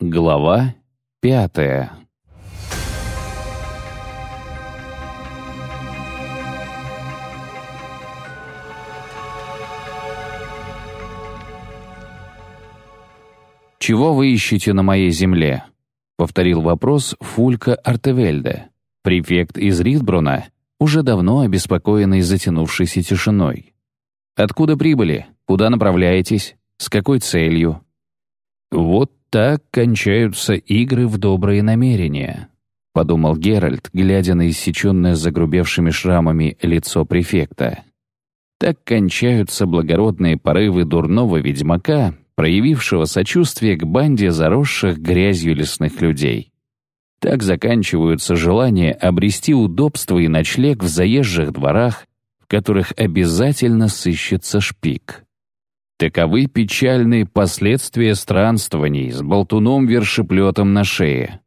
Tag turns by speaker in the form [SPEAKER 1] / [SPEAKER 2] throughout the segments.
[SPEAKER 1] Глава пятая «Чего вы ищете на моей земле?» — повторил вопрос Фулька Артевельде, префект из Ридбруна, уже давно обеспокоенный затянувшейся тишиной. «Откуда прибыли? Куда направляетесь? С какой целью?» «Вот так кончаются игры в добрые намерения», — подумал Геральт, глядя на иссеченное загрубевшими шрамами лицо префекта. «Так кончаются благородные порывы дурного ведьмака, проявившего сочувствие к банде заросших грязью лесных людей. Так заканчиваются желания обрести удобство и ночлег в заезжих дворах, в которых обязательно сыщется шпик». Таковы печальные последствия странствований с болтуном-вершеплетом на шее.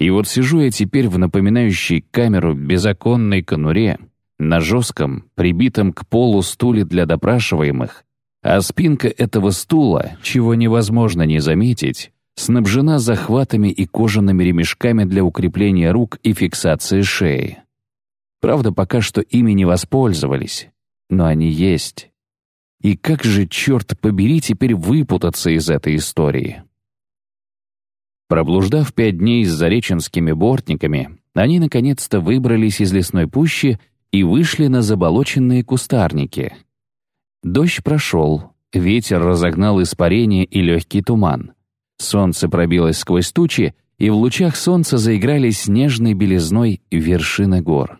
[SPEAKER 1] И вот сижу я теперь в напоминающей камеру беззаконной конуре, на жестком, прибитом к полу стуле для допрашиваемых, а спинка этого стула, чего невозможно не заметить, снабжена захватами и кожаными ремешками для укрепления рук и фиксации шеи. Правда, пока что ими не воспользовались, но они есть. И как же, черт побери, теперь выпутаться из этой истории? Проблуждав пять дней с зареченскими бортниками, они наконец-то выбрались из лесной пущи и вышли на заболоченные кустарники. Дождь прошел, ветер разогнал испарение и легкий туман. Солнце пробилось сквозь тучи, и в лучах солнца заиграли снежной белизной вершины гор.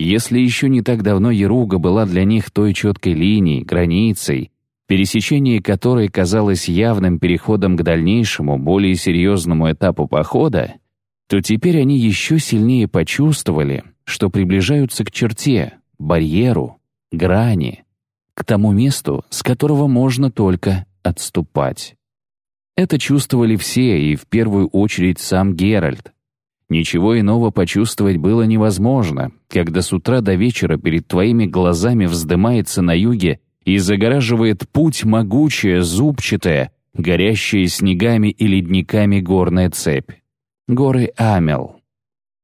[SPEAKER 1] Если еще не так давно Яруга была для них той четкой линией, границей, пересечение которой казалось явным переходом к дальнейшему, более серьезному этапу похода, то теперь они еще сильнее почувствовали, что приближаются к черте, барьеру, грани, к тому месту, с которого можно только отступать. Это чувствовали все, и в первую очередь сам Геральт, Ничего иного почувствовать было невозможно, когда с утра до вечера перед твоими глазами вздымается на юге и загораживает путь могучая, зубчатая, горящая снегами и ледниками горная цепь. Горы Амел.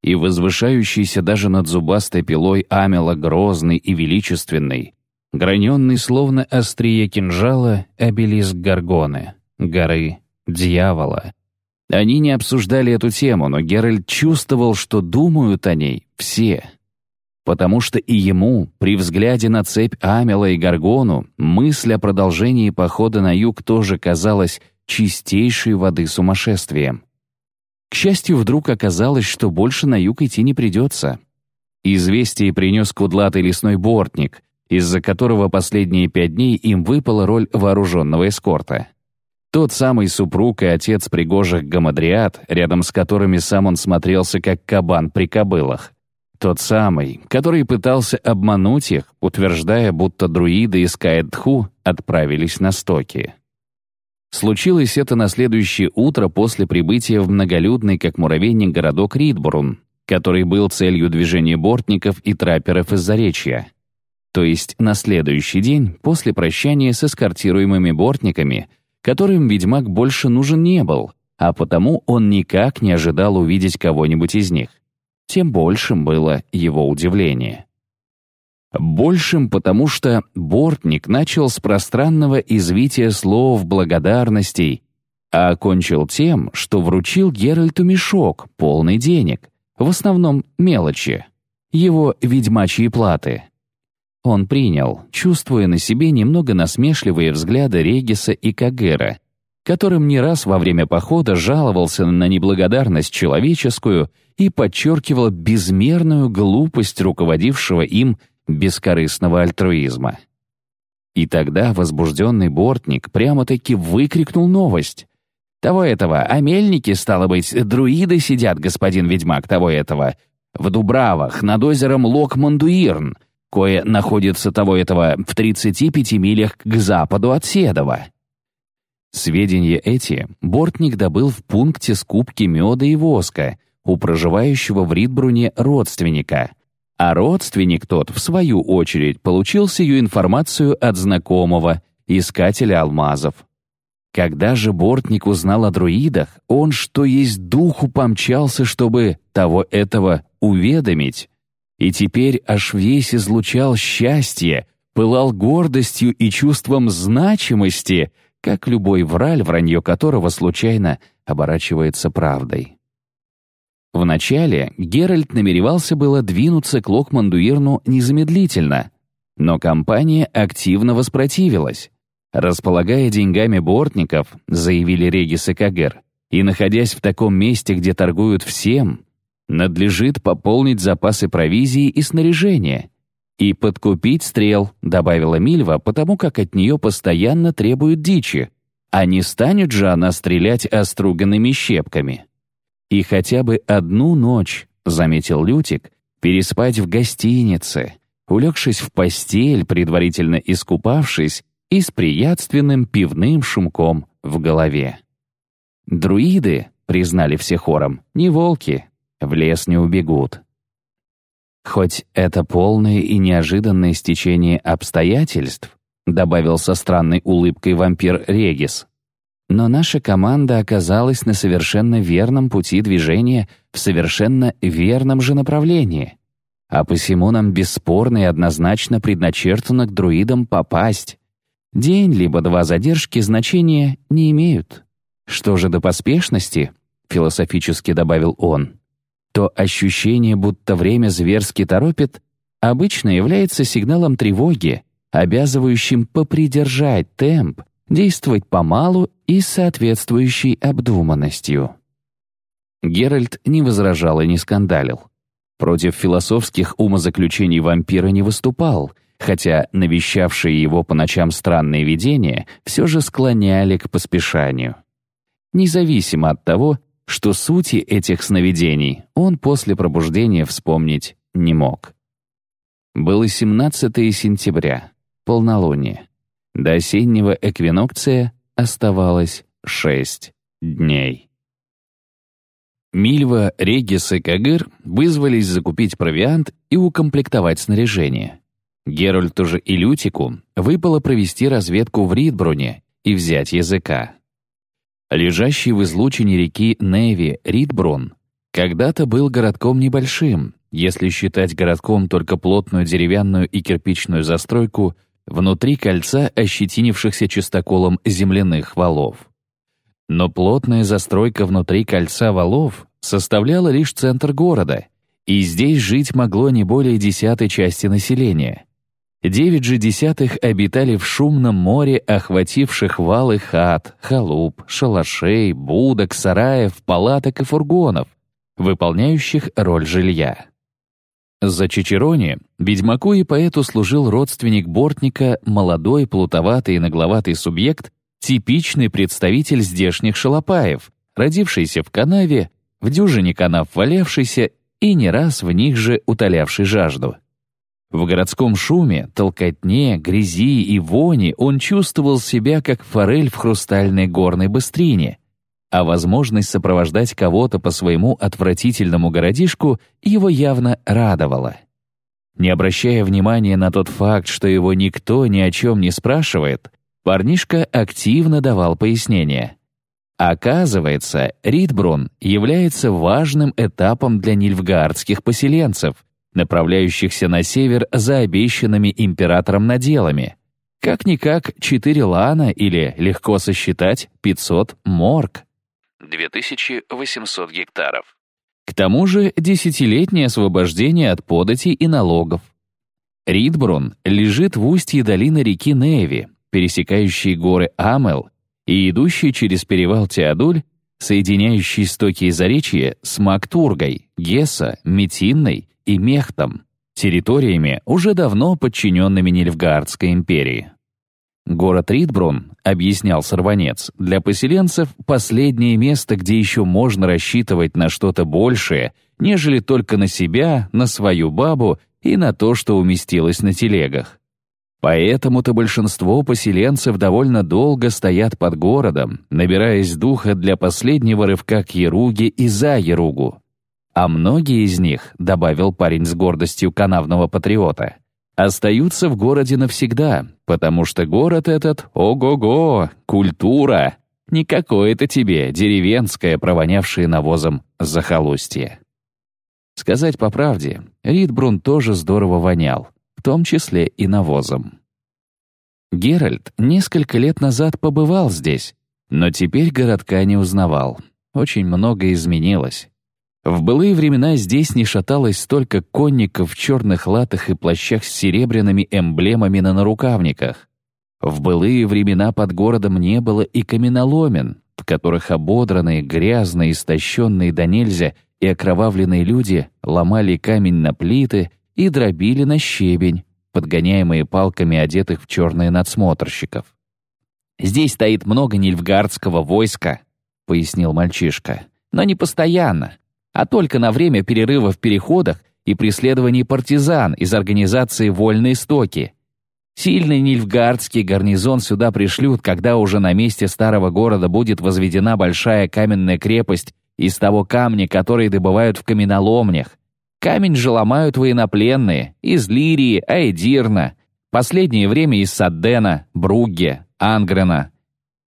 [SPEAKER 1] И возвышающийся даже над зубастой пилой Амела грозный и величественный, граненный словно острие кинжала обелиск Гаргоны, горы дьявола. Они не обсуждали эту тему, но Геральт чувствовал, что думают о ней все. Потому что и ему, при взгляде на цепь Амела и Гаргону, мысль о продолжении похода на юг тоже казалась чистейшей воды сумасшествием. К счастью, вдруг оказалось, что больше на юг идти не придется. Известие принес кудлатый лесной бортник, из-за которого последние пять дней им выпала роль вооруженного эскорта. Тот самый супруг и отец пригожих гамадриат, рядом с которыми сам он смотрелся как кабан при кобылах. Тот самый, который пытался обмануть их, утверждая, будто друиды из Каэдху отправились на стоки. Случилось это на следующее утро после прибытия в многолюдный, как муравейник, городок Ридбурн, который был целью движения бортников и трапперов из Заречья. То есть на следующий день, после прощания с эскортируемыми бортниками — которым ведьмак больше нужен не был, а потому он никак не ожидал увидеть кого-нибудь из них. Тем большим было его удивление. Большим, потому что бортник начал с пространного извития слов благодарностей, а окончил тем, что вручил Геральту мешок, полный денег, в основном мелочи, его ведьмачьи платы. Он принял, чувствуя на себе немного насмешливые взгляды Региса и Кагера, которым не раз во время похода жаловался на неблагодарность человеческую и подчеркивал безмерную глупость руководившего им бескорыстного альтруизма. И тогда возбужденный бортник прямо-таки выкрикнул новость. «Того этого, а мельники, стало быть, друиды сидят, господин ведьмак, того этого, в Дубравах, над озером Лок-Мандуирн, кое находится того этого в 35 милях к западу от Седова. Сведения эти бортник добыл в пункте скупки меда и воска у проживающего в Ридбруне родственника, а родственник тот, в свою очередь, получил сию информацию от знакомого, искателя алмазов. Когда же Бортник узнал о друидах, он, что есть духу, помчался, чтобы того этого уведомить. И теперь аж весь излучал счастье, пылал гордостью и чувством значимости, как любой враль, вранье которого случайно оборачивается правдой. Вначале Геральт намеревался было двинуться к Локмандуирну незамедлительно, но компания активно воспротивилась. Располагая деньгами бортников, заявили Регис и Кагер, и находясь в таком месте, где торгуют всем, надлежит пополнить запасы провизии и снаряжения. И подкупить стрел, добавила Мильва, потому как от нее постоянно требуют дичи, а не станет же она стрелять оструганными щепками. И хотя бы одну ночь, заметил Лютик, переспать в гостинице, улегшись в постель, предварительно искупавшись, и с приятственным пивным шумком в голове. «Друиды», — признали все хором, — «не волки, в лес не убегут». «Хоть это полное и неожиданное стечение обстоятельств», добавил со странной улыбкой вампир Регис. «Но наша команда оказалась на совершенно верном пути движения в совершенно верном же направлении. А посему нам бесспорно и однозначно предначертано к друидам попасть. День либо два задержки значения не имеют. Что же до поспешности, философически добавил он, то ощущение, будто время зверски торопит, обычно является сигналом тревоги, обязывающим попридержать темп, действовать помалу и с соответствующей обдуманностью. Геральт не возражал и не скандалил. Против философских умозаключений вампира не выступал — хотя навещавшие его по ночам странные видения все же склоняли к поспешанию. Независимо от того, что сути этих сновидений он после пробуждения вспомнить не мог. Было 17 сентября, полнолуние. До осеннего эквинокция оставалось шесть дней. Мильва, Регис и Кагыр вызвались закупить провиант и укомплектовать снаряжение. Геральту же и Лютику выпало провести разведку в Ридбруне и взять языка. Лежащий в излучине реки Неви Ридбрун когда-то был городком небольшим, если считать городком только плотную деревянную и кирпичную застройку внутри кольца ощетинившихся чистоколом земляных валов. Но плотная застройка внутри кольца валов составляла лишь центр города, и здесь жить могло не более десятой части населения. Девять же десятых обитали в шумном море, охвативших валы хат, халуп, шалашей, будок, сараев, палаток и фургонов, выполняющих роль жилья. За Чичерони ведьмаку и поэту служил родственник Бортника, молодой, плутоватый и нагловатый субъект, типичный представитель здешних шалопаев, родившийся в канаве, в дюжине канав валявшийся и не раз в них же утолявший жажду. В городском шуме, толкотне, грязи и вони он чувствовал себя как форель в хрустальной горной быстрине, а возможность сопровождать кого-то по своему отвратительному городишку его явно радовала. Не обращая внимания на тот факт, что его никто ни о чем не спрашивает, парнишка активно давал пояснения. Оказывается, Ридбрун является важным этапом для нильфгаардских поселенцев — направляющихся на север за обещанными императором наделами. Как-никак 4 лана или, легко сосчитать, 500 морг. 2800 гектаров. К тому же десятилетнее освобождение от податей и налогов. Ридбрун лежит в устье долины реки Неви, пересекающей горы Амел и идущей через перевал Теодуль, соединяющий стоки заречья с Мактургой, Гесса, Метинной и Мехтом, территориями, уже давно подчиненными Нильфгаардской империи. Город Ридбрун, объяснял сорванец, для поселенцев последнее место, где еще можно рассчитывать на что-то большее, нежели только на себя, на свою бабу и на то, что уместилось на телегах. Поэтому-то большинство поселенцев довольно долго стоят под городом, набираясь духа для последнего рывка к Еруге и за Еругу. А многие из них, добавил парень с гордостью канавного патриота, остаются в городе навсегда, потому что город этот, ого-го, культура, Не какое-то тебе деревенское, провонявшее навозом захолустье. Сказать по правде, Ридбрун тоже здорово вонял, в том числе и навозом. Геральт несколько лет назад побывал здесь, но теперь городка не узнавал. Очень многое изменилось. В былые времена здесь не шаталось столько конников в черных латах и плащах с серебряными эмблемами на нарукавниках. В былые времена под городом не было и каменоломен, в которых ободранные, грязные, истощенные до нельзя и окровавленные люди ломали камень на плиты и дробили на щебень, подгоняемые палками одетых в черные надсмотрщиков. «Здесь стоит много нильфгардского войска», — пояснил мальчишка, «но не постоянно, а только на время перерыва в переходах и преследований партизан из организации «Вольные стоки». Сильный нильфгардский гарнизон сюда пришлют, когда уже на месте старого города будет возведена большая каменная крепость из того камня, который добывают в каменоломнях. Камень же ломают военнопленные, из Лирии, Айдирна, последнее время из Саддена, Бругге, Ангрена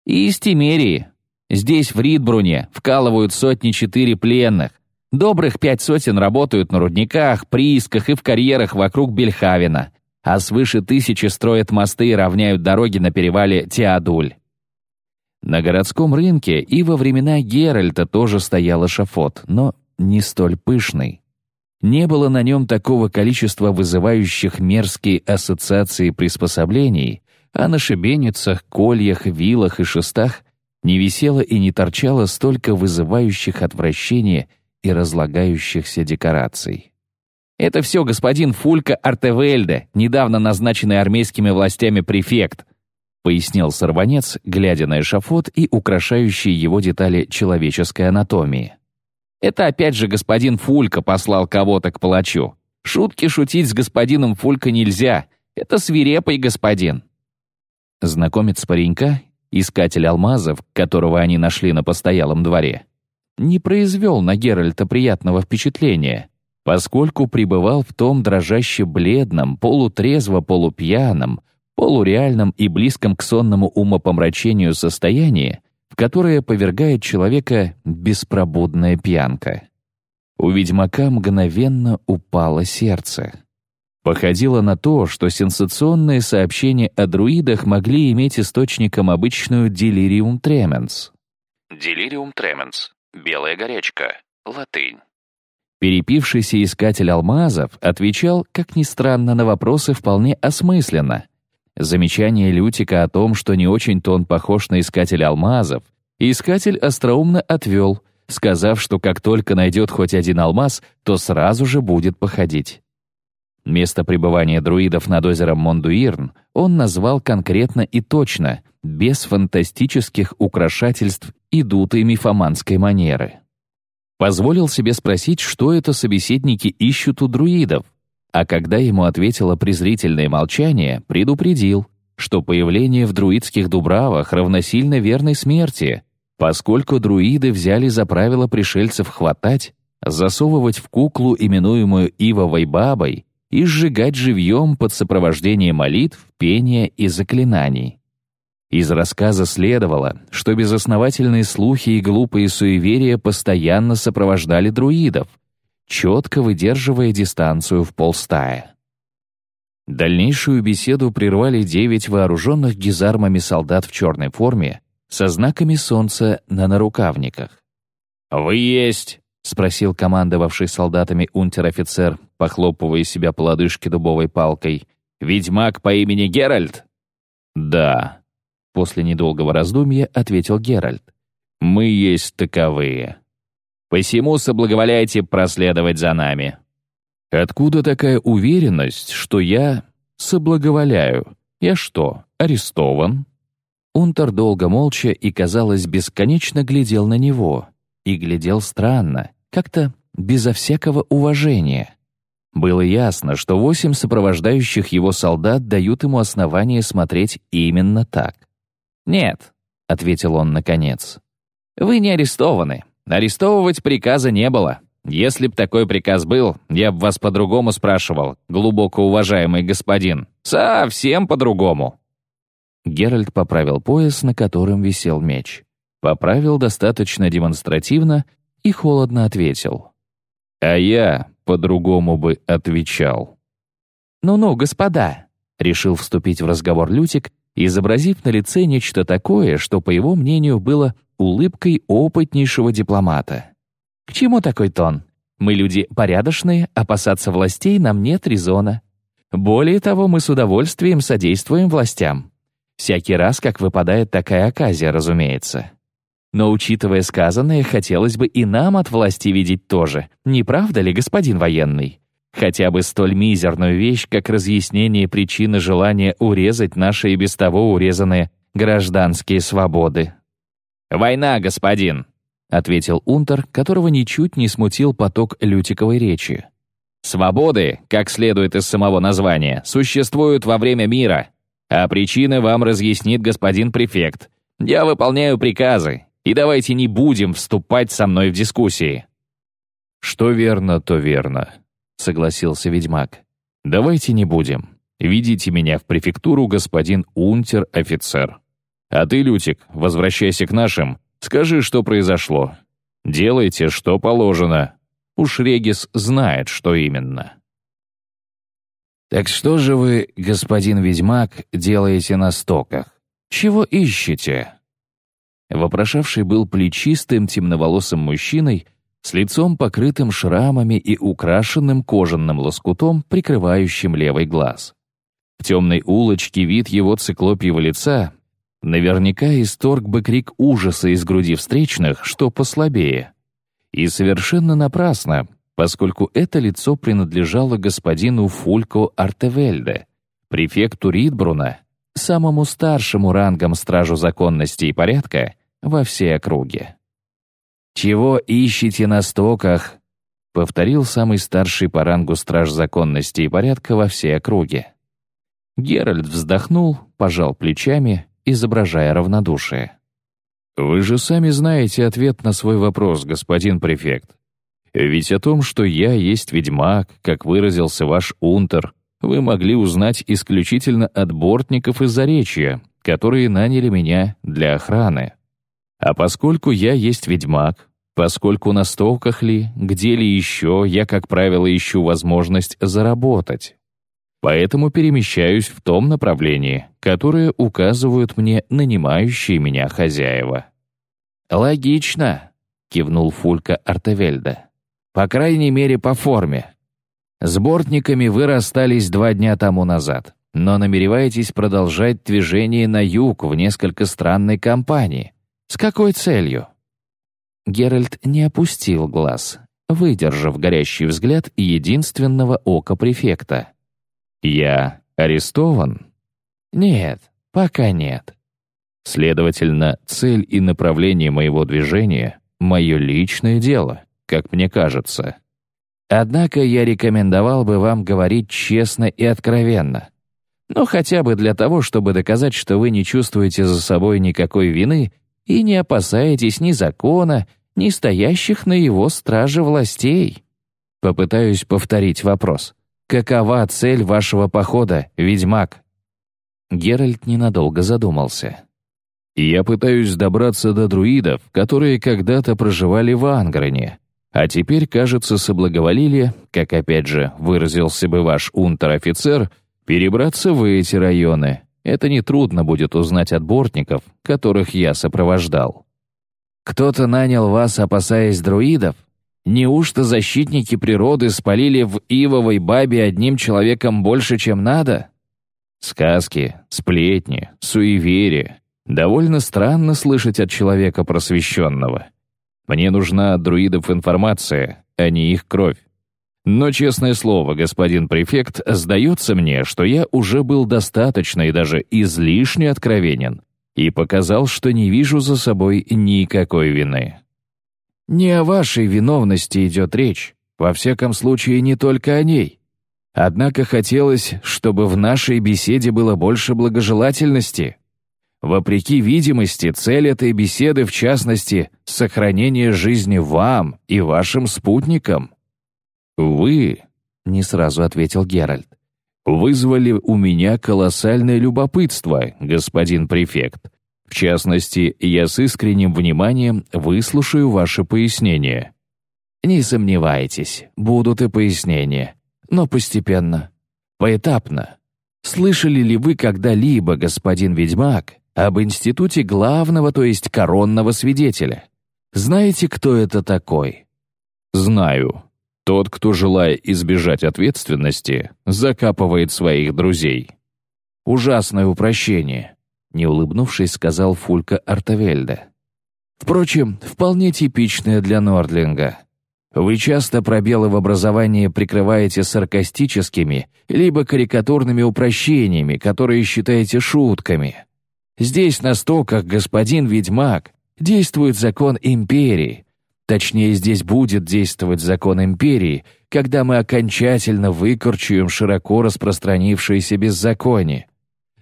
[SPEAKER 1] и из Тимерии. Здесь, в Ридбруне, вкалывают сотни-четыре пленных. Добрых пять сотен работают на рудниках, приисках и в карьерах вокруг Бельхавена, а свыше тысячи строят мосты и равняют дороги на перевале Теодуль. На городском рынке и во времена Геральта тоже стоял эшафот, но не столь пышный. Не было на нем такого количества вызывающих мерзкие ассоциации приспособлений, а на шибеницах, кольях, вилах и шестах не висело и не торчало столько вызывающих отвращение и разлагающихся декораций. «Это все господин Фулька Артевельде, недавно назначенный армейскими властями префект», пояснил сорванец, глядя на эшафот и украшающие его детали человеческой анатомии. «Это опять же господин Фулька послал кого-то к палачу. Шутки шутить с господином Фулька нельзя. Это свирепый господин». Знакомец паренька, искатель алмазов, которого они нашли на постоялом дворе, не произвел на Геральта приятного впечатления, поскольку пребывал в том дрожаще бледном, полутрезво-полупьяном, полуреальном и близком к сонному умопомрачению состоянии, в которое повергает человека беспробудная пьянка. У ведьмака мгновенно упало сердце. Походило на то, что сенсационные сообщения о друидах могли иметь источником обычную делириум тременс. Делириум тременс — белая горячка, латынь. Перепившийся искатель алмазов отвечал, как ни странно, на вопросы вполне осмысленно — Замечание Лютика о том, что не очень-то он похож на искателя алмазов, искатель остроумно отвел, сказав, что как только найдет хоть один алмаз, то сразу же будет походить. Место пребывания друидов над озером Мондуирн он назвал конкретно и точно, без фантастических украшательств и дутой мифоманской манеры. Позволил себе спросить, что это собеседники ищут у друидов, а когда ему ответило презрительное молчание, предупредил, что появление в друидских дубравах равносильно верной смерти, поскольку друиды взяли за правило пришельцев хватать, засовывать в куклу, именуемую Ивовой бабой, и сжигать живьем под сопровождение молитв, пения и заклинаний. Из рассказа следовало, что безосновательные слухи и глупые суеверия постоянно сопровождали друидов — четко выдерживая дистанцию в полстая. Дальнейшую беседу прервали девять вооруженных гизармами солдат в черной форме со знаками солнца на нарукавниках. «Вы есть!» — спросил командовавший солдатами унтер-офицер, похлопывая себя по лодыжке дубовой палкой. «Ведьмак по имени Геральт?» «Да», — после недолгого раздумья ответил Геральт. «Мы есть таковые». Посему соблаговоляйте проследовать за нами». «Откуда такая уверенность, что я соблаговоляю? Я что, арестован?» Унтер долго молча и, казалось, бесконечно глядел на него. И глядел странно, как-то безо всякого уважения. Было ясно, что восемь сопровождающих его солдат дают ему основание смотреть именно так. «Нет», — ответил он наконец, — «вы не арестованы. Арестовывать приказа не было. Если б такой приказ был, я б вас по-другому спрашивал, глубоко уважаемый господин. Совсем по-другому». Геральт поправил пояс, на котором висел меч. поправил достаточно демонстративно и холодно ответил. «А я по-другому бы отвечал».
[SPEAKER 2] «Ну-ну, господа», — решил вступить в разговор Лютик, изобразив на лице нечто такое, что, по его мнению, было улыбкой опытнейшего дипломата. «К чему такой тон? Мы люди порядочные, опасаться властей нам нет резона. Более того, мы с удовольствием содействуем властям. Всякий раз, как выпадает такая оказия, разумеется. Но, учитывая сказанное, хотелось бы и нам от власти видеть тоже, не правда ли, господин военный? Хотя бы столь мизерную вещь, как разъяснение причины желания урезать наши и без того урезанные гражданские свободы.
[SPEAKER 1] «Война, господин!» — ответил Унтер, которого ничуть не смутил поток лютиковой речи. «Свободы, как следует из самого названия, существуют во время мира, а причины вам разъяснит господин префект. Я выполняю приказы, и давайте не будем вступать со мной в дискуссии».
[SPEAKER 2] «Что верно, то верно», — согласился ведьмак. «Давайте не будем. Видите меня в префектуру, господин унтер-офицер. А ты, Лютик, возвращайся к нашим, скажи, что произошло. Делайте, что положено. Уж Регис знает, что именно».
[SPEAKER 1] «Так что же вы, господин ведьмак, делаете на стоках? Чего ищете?» Вопрошавший был плечистым, темноволосым мужчиной с лицом, покрытым шрамами и украшенным кожаным лоскутом, прикрывающим левый глаз. В темной улочке вид его циклопьего лица наверняка исторг бы крик ужаса из груди встречных, что послабее. И совершенно напрасно, поскольку это лицо принадлежало господину Фулько Артевельде, префекту Ридбруна, самому старшему рангом стражу законности и порядка во всей округе. «Чего ищете на стоках?» — повторил самый старший по рангу страж законности и порядка во всей округе. Геральт вздохнул, пожал плечами, изображая равнодушие. «Вы же сами знаете ответ на свой вопрос, господин префект. Ведь о том, что я есть ведьмак, как выразился ваш унтер, вы могли узнать исключительно от бортников из Заречья, которые наняли меня для охраны. А поскольку я есть ведьмак, поскольку на столках ли, где ли еще, я, как правило, ищу возможность заработать. Поэтому перемещаюсь в том направлении, которое указывают мне нанимающие меня хозяева. «Логично», — кивнул Фулька Артевельда. «По крайней мере, по форме. С бортниками вы расстались два дня тому назад, но намереваетесь продолжать движение на юг в несколько странной компании. С какой целью?» Геральт не опустил глаз, выдержав горящий взгляд единственного ока префекта. «Я арестован?» «Нет, пока нет». Следовательно, цель и направление моего движения — мое личное дело, как мне кажется. Однако я рекомендовал бы вам говорить честно и откровенно. Ну, хотя бы для того, чтобы доказать, что вы не чувствуете за собой никакой вины и не опасаетесь ни закона, ни стоящих на его страже властей. Попытаюсь повторить вопрос. Какова цель вашего похода, ведьмак? Геральт ненадолго задумался. Я пытаюсь добраться до друидов, которые когда-то проживали в Ангрене, а теперь, кажется, соблаговолили, как опять же выразился бы ваш унтер-офицер, перебраться в эти районы, это нетрудно будет узнать от бортников, которых я сопровождал. Кто-то нанял вас, опасаясь друидов? Неужто защитники природы спалили в Ивовой бабе одним человеком больше, чем надо? Сказки, сплетни, суеверия. Довольно странно слышать от человека просвещенного. Мне нужна от друидов информация, а не их кровь. Но, честное слово, господин префект, сдается мне, что я уже был достаточно и даже излишне откровенен и показал, что не вижу за собой никакой вины. Не о вашей виновности идет речь, во всяком случае не только о ней. Однако хотелось, чтобы в нашей беседе было больше благожелательности. Вопреки видимости, цель этой беседы, в частности, сохранение жизни вам и вашим спутникам. «Вы», — не сразу ответил Геральт, «вызвали у меня колоссальное любопытство, господин префект, В частности, я с искренним вниманием выслушаю ваше пояснение».
[SPEAKER 2] «Не сомневайтесь, будут и пояснения, но постепенно, поэтапно. Слышали ли вы когда-либо, господин ведьмак, об институте главного, то есть коронного свидетеля? Знаете, кто это такой?»
[SPEAKER 1] «Знаю. Тот, кто, желая избежать ответственности, закапывает своих друзей».
[SPEAKER 2] «Ужасное упрощение», — не улыбнувшись, сказал Фулька Артевельда. «Впрочем, вполне типичное для Нордлинга. Вы часто пробелы в образовании прикрываете саркастическими либо карикатурными упрощениями, которые считаете шутками. Здесь на стоках господин ведьмак действует закон империи. Точнее, здесь будет действовать закон империи, когда мы окончательно выкорчуем широко распространившееся беззаконие.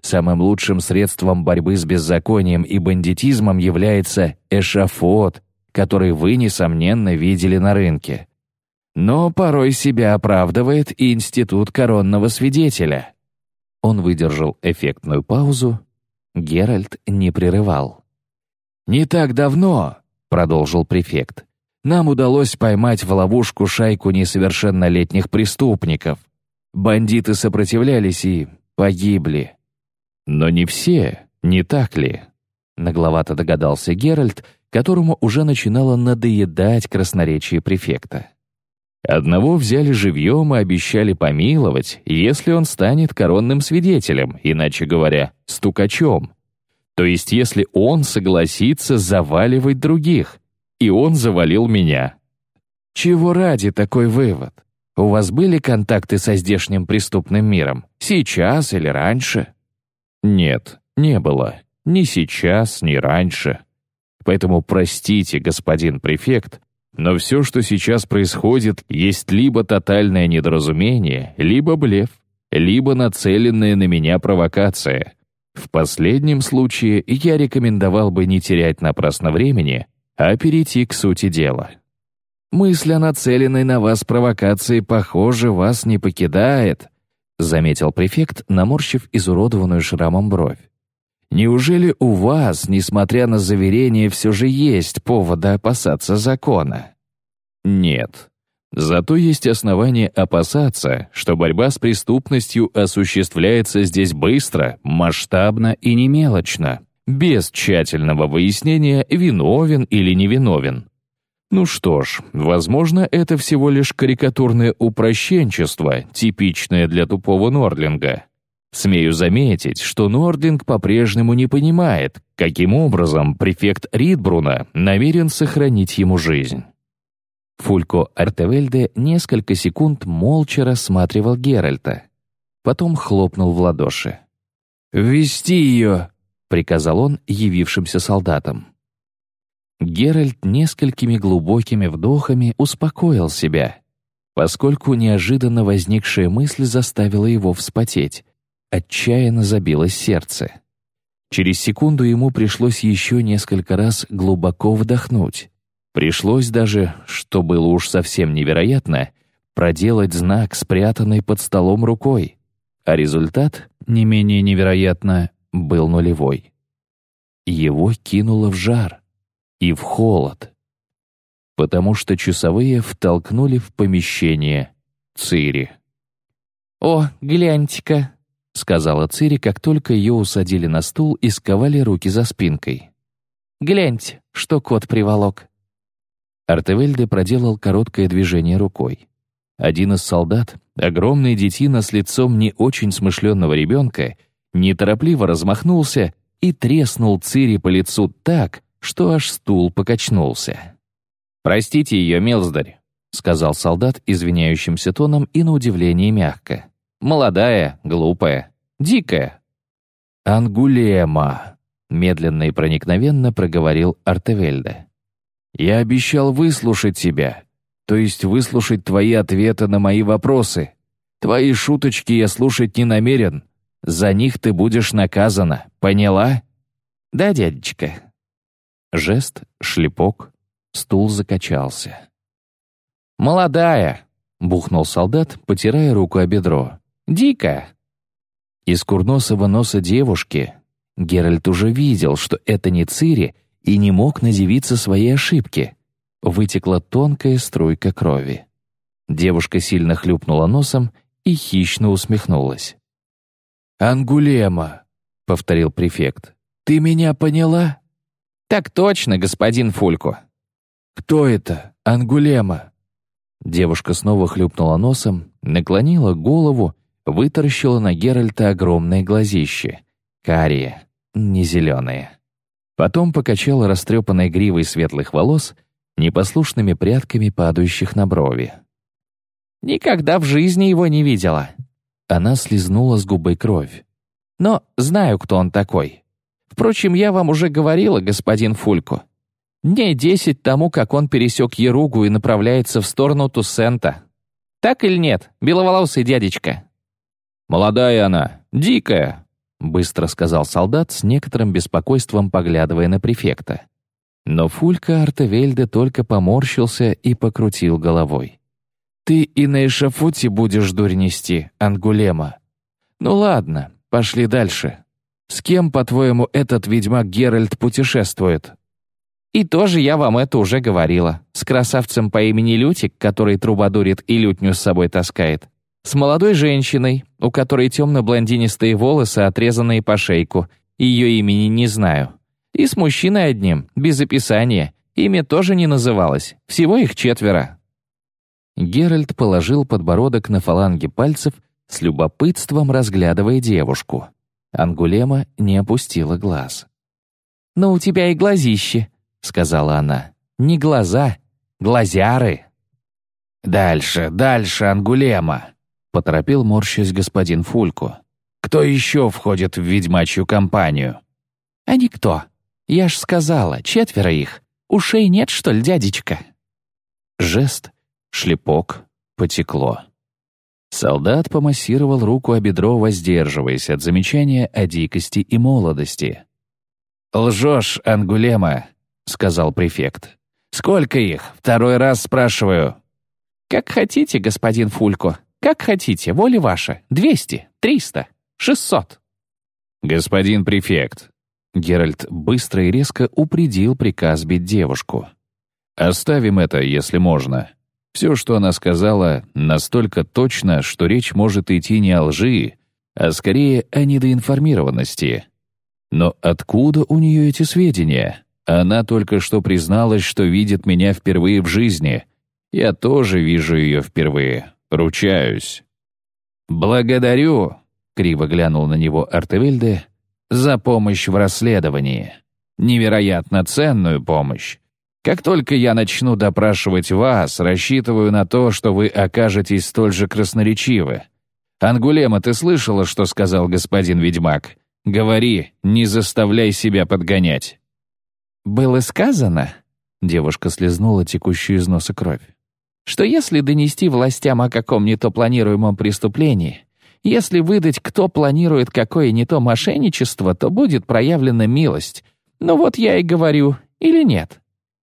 [SPEAKER 2] Самым лучшим средством борьбы с беззаконием и бандитизмом является эшафот, который вы, несомненно, видели на рынке. Но порой себя оправдывает и институт коронного свидетеля. Он выдержал эффектную паузу. Геральт не прерывал. «Не так давно», — продолжил префект, «нам удалось поймать в ловушку шайку несовершеннолетних преступников. Бандиты сопротивлялись и погибли.
[SPEAKER 1] «Но не все, не так ли?»
[SPEAKER 2] Нагловато догадался Геральт, которому уже начинало надоедать красноречие префекта.
[SPEAKER 1] Одного взяли живьем и обещали помиловать, если он станет коронным свидетелем, иначе говоря, стукачом. То есть если он согласится заваливать других. И он завалил меня.
[SPEAKER 2] Чего ради такой вывод? У вас были контакты со здешним преступным миром? Сейчас или раньше?
[SPEAKER 1] Нет, не было. Ни сейчас, ни раньше. Поэтому простите, господин префект, но все, что сейчас происходит, есть либо тотальное недоразумение, либо блеф, либо нацеленная на меня провокация. В последнем случае я рекомендовал бы не терять напрасно времени, а перейти к сути дела.
[SPEAKER 2] «Мысль о нацеленной на вас провокации, похоже, вас не покидает», заметил префект, наморщив изуродованную шрамом бровь. «Неужели у вас, несмотря на заверение, все же есть поводы опасаться закона?»
[SPEAKER 1] «Нет. Зато есть основания опасаться, что борьба с преступностью осуществляется здесь быстро, масштабно и немелочно, без тщательного выяснения, виновен или невиновен. Ну что ж, возможно, это всего лишь карикатурное упрощенчество, типичное для тупого Нордлинга. Смею заметить, что Нордлинг по-прежнему не понимает, каким образом префект Ридбруна намерен сохранить ему жизнь.
[SPEAKER 2] Фулько Артевельде несколько секунд молча рассматривал Геральта. Потом хлопнул в ладоши. «Ввести ее!» — приказал он явившимся солдатам. Геральт несколькими глубокими вдохами успокоил себя, поскольку неожиданно возникшая мысль заставила его вспотеть. Отчаянно забилось сердце. Через секунду ему пришлось еще несколько раз глубоко вдохнуть. Пришлось даже, что было уж совсем невероятно, проделать знак, спрятанный под столом рукой. А результат, не менее невероятно, был нулевой. Его кинуло в жар и в холод, потому что часовые втолкнули в помещение Цири. «О, гляньте-ка», — сказала Цири, как только ее усадили на стул и сковали руки за спинкой. «Гляньте, что кот приволок». Артевельде проделал короткое движение рукой. Один из солдат, огромный детина с лицом не очень смышленного ребенка, неторопливо размахнулся и треснул Цири по лицу так, что аж стул покачнулся. «Простите ее, Мелздарь», — сказал солдат извиняющимся тоном и на удивление мягко. «Молодая, глупая, дикая». «Ангулема», — медленно и проникновенно проговорил Артевельда. «Я обещал выслушать тебя, то есть выслушать твои ответы на мои вопросы. Твои шуточки я слушать не намерен. За них ты будешь наказана, поняла?» «Да, дядечка», Жест, шлепок, стул закачался. «Молодая!» — бухнул солдат, потирая руку о бедро. «Дико!» Из курносого носа девушки, Геральт уже видел, что это не Цири, и не мог надевиться своей ошибки. Вытекла тонкая струйка крови. Девушка сильно хлюпнула носом и хищно усмехнулась.
[SPEAKER 3] «Ангулема», — повторил префект, — «ты меня поняла?»
[SPEAKER 2] «Так точно, господин Фулько».
[SPEAKER 3] «Кто это, Ангулема?»
[SPEAKER 2] Девушка снова хлюпнула носом, наклонила голову, вытаращила на Геральта огромные глазища. Карие, не зеленые. Потом покачала растрепанной гривой светлых волос, непослушными прядками падающих на брови. «Никогда в жизни его не видела». Она слезнула с губы кровь. «Но знаю, кто он такой. Впрочем, я вам уже говорила, господин Фулько. Дней десять тому, как он пересек Еругу и направляется в сторону Туссента. Так или нет, беловолосый дядечка?»
[SPEAKER 1] «Молодая она, дикая», — быстро сказал солдат с некоторым беспокойством, поглядывая на префекта. Но Фулька Артевельде только поморщился и покрутил головой.
[SPEAKER 3] «Ты и на эшафоте будешь дурь нести, Ангулема. Ну ладно, пошли дальше. С кем, по-твоему, этот ведьмак Геральт путешествует?»
[SPEAKER 2] «И тоже я вам это уже говорила. С красавцем по имени Лютик, который трубадурит и лютню с собой таскает. С молодой женщиной, у которой темно-блондинистые волосы, отрезанные по шейку. Ее имени не знаю. И с мужчиной одним, без описания. Имя тоже не называлось. Всего их четверо.
[SPEAKER 1] Геральт положил подбородок на фаланги пальцев, с любопытством разглядывая девушку. Ангулема не опустила глаз.
[SPEAKER 2] «Но у тебя и глазище», — сказала она. «Не глаза, глазяры».
[SPEAKER 3] «Дальше, дальше, Ангулема», — поторопил морщась господин Фульку. «Кто еще входит в ведьмачью компанию?»
[SPEAKER 2] «А никто. Я ж сказала, четверо их. Ушей нет, что ли, дядечка?»
[SPEAKER 1] Жест, шлепок, потекло. Солдат помассировал руку о бедро, воздерживаясь от замечания о дикости и молодости.
[SPEAKER 3] «Лжешь, Ангулема», — сказал префект. «Сколько их? Второй раз спрашиваю».
[SPEAKER 2] «Как хотите, господин Фулько. Как хотите, воля ваша. Двести, триста, шестьсот».
[SPEAKER 1] «Господин префект», Геральт быстро и резко упредил приказ бить девушку. «Оставим это, если можно. Все, что она сказала, настолько точно, что речь может идти не о лжи, а скорее о недоинформированности. Но откуда у нее эти сведения? Она только что призналась, что видит меня впервые в жизни. Я тоже вижу ее впервые. Ручаюсь».
[SPEAKER 3] «Благодарю», — криво глянул на него Артевельде, за помощь в расследовании. Невероятно ценную помощь. Как только я начну допрашивать вас, рассчитываю на то, что вы окажетесь столь же красноречивы. Ангулема, ты слышала, что сказал господин ведьмак? Говори, не заставляй себя подгонять.
[SPEAKER 2] Было сказано, девушка слезнула текущую из носа кровь, что если донести властям о каком не то планируемом преступлении, если выдать, кто планирует какое не то мошенничество, то будет проявлена милость. Ну вот я и говорю, или нет?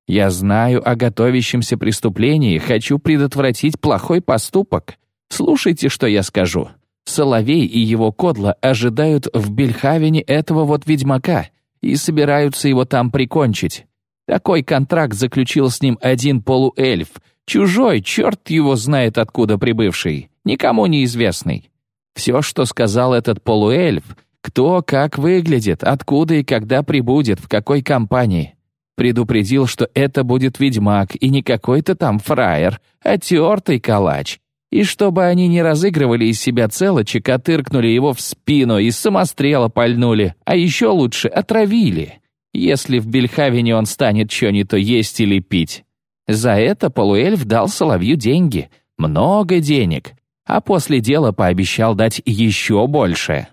[SPEAKER 2] Я знаю о готовящемся преступлении, хочу предотвратить плохой поступок. Слушайте, что я скажу. Соловей и его кодла ожидают в Бельхавене этого вот ведьмака и собираются его там прикончить. Такой контракт заключил с ним один полуэльф, чужой, черт его знает откуда прибывший, никому неизвестный. Все, что сказал этот полуэльф, кто как выглядит, откуда и когда прибудет, в какой компании. Предупредил, что это будет ведьмак и не какой-то там фраер, а тертый калач. И чтобы они не разыгрывали из себя целочек, а тыркнули его в спину и самострела пальнули, а еще лучше отравили, если в Бельхавене он станет что не то есть или пить. За это полуэльф дал Соловью деньги, много денег, а после дела пообещал дать еще больше.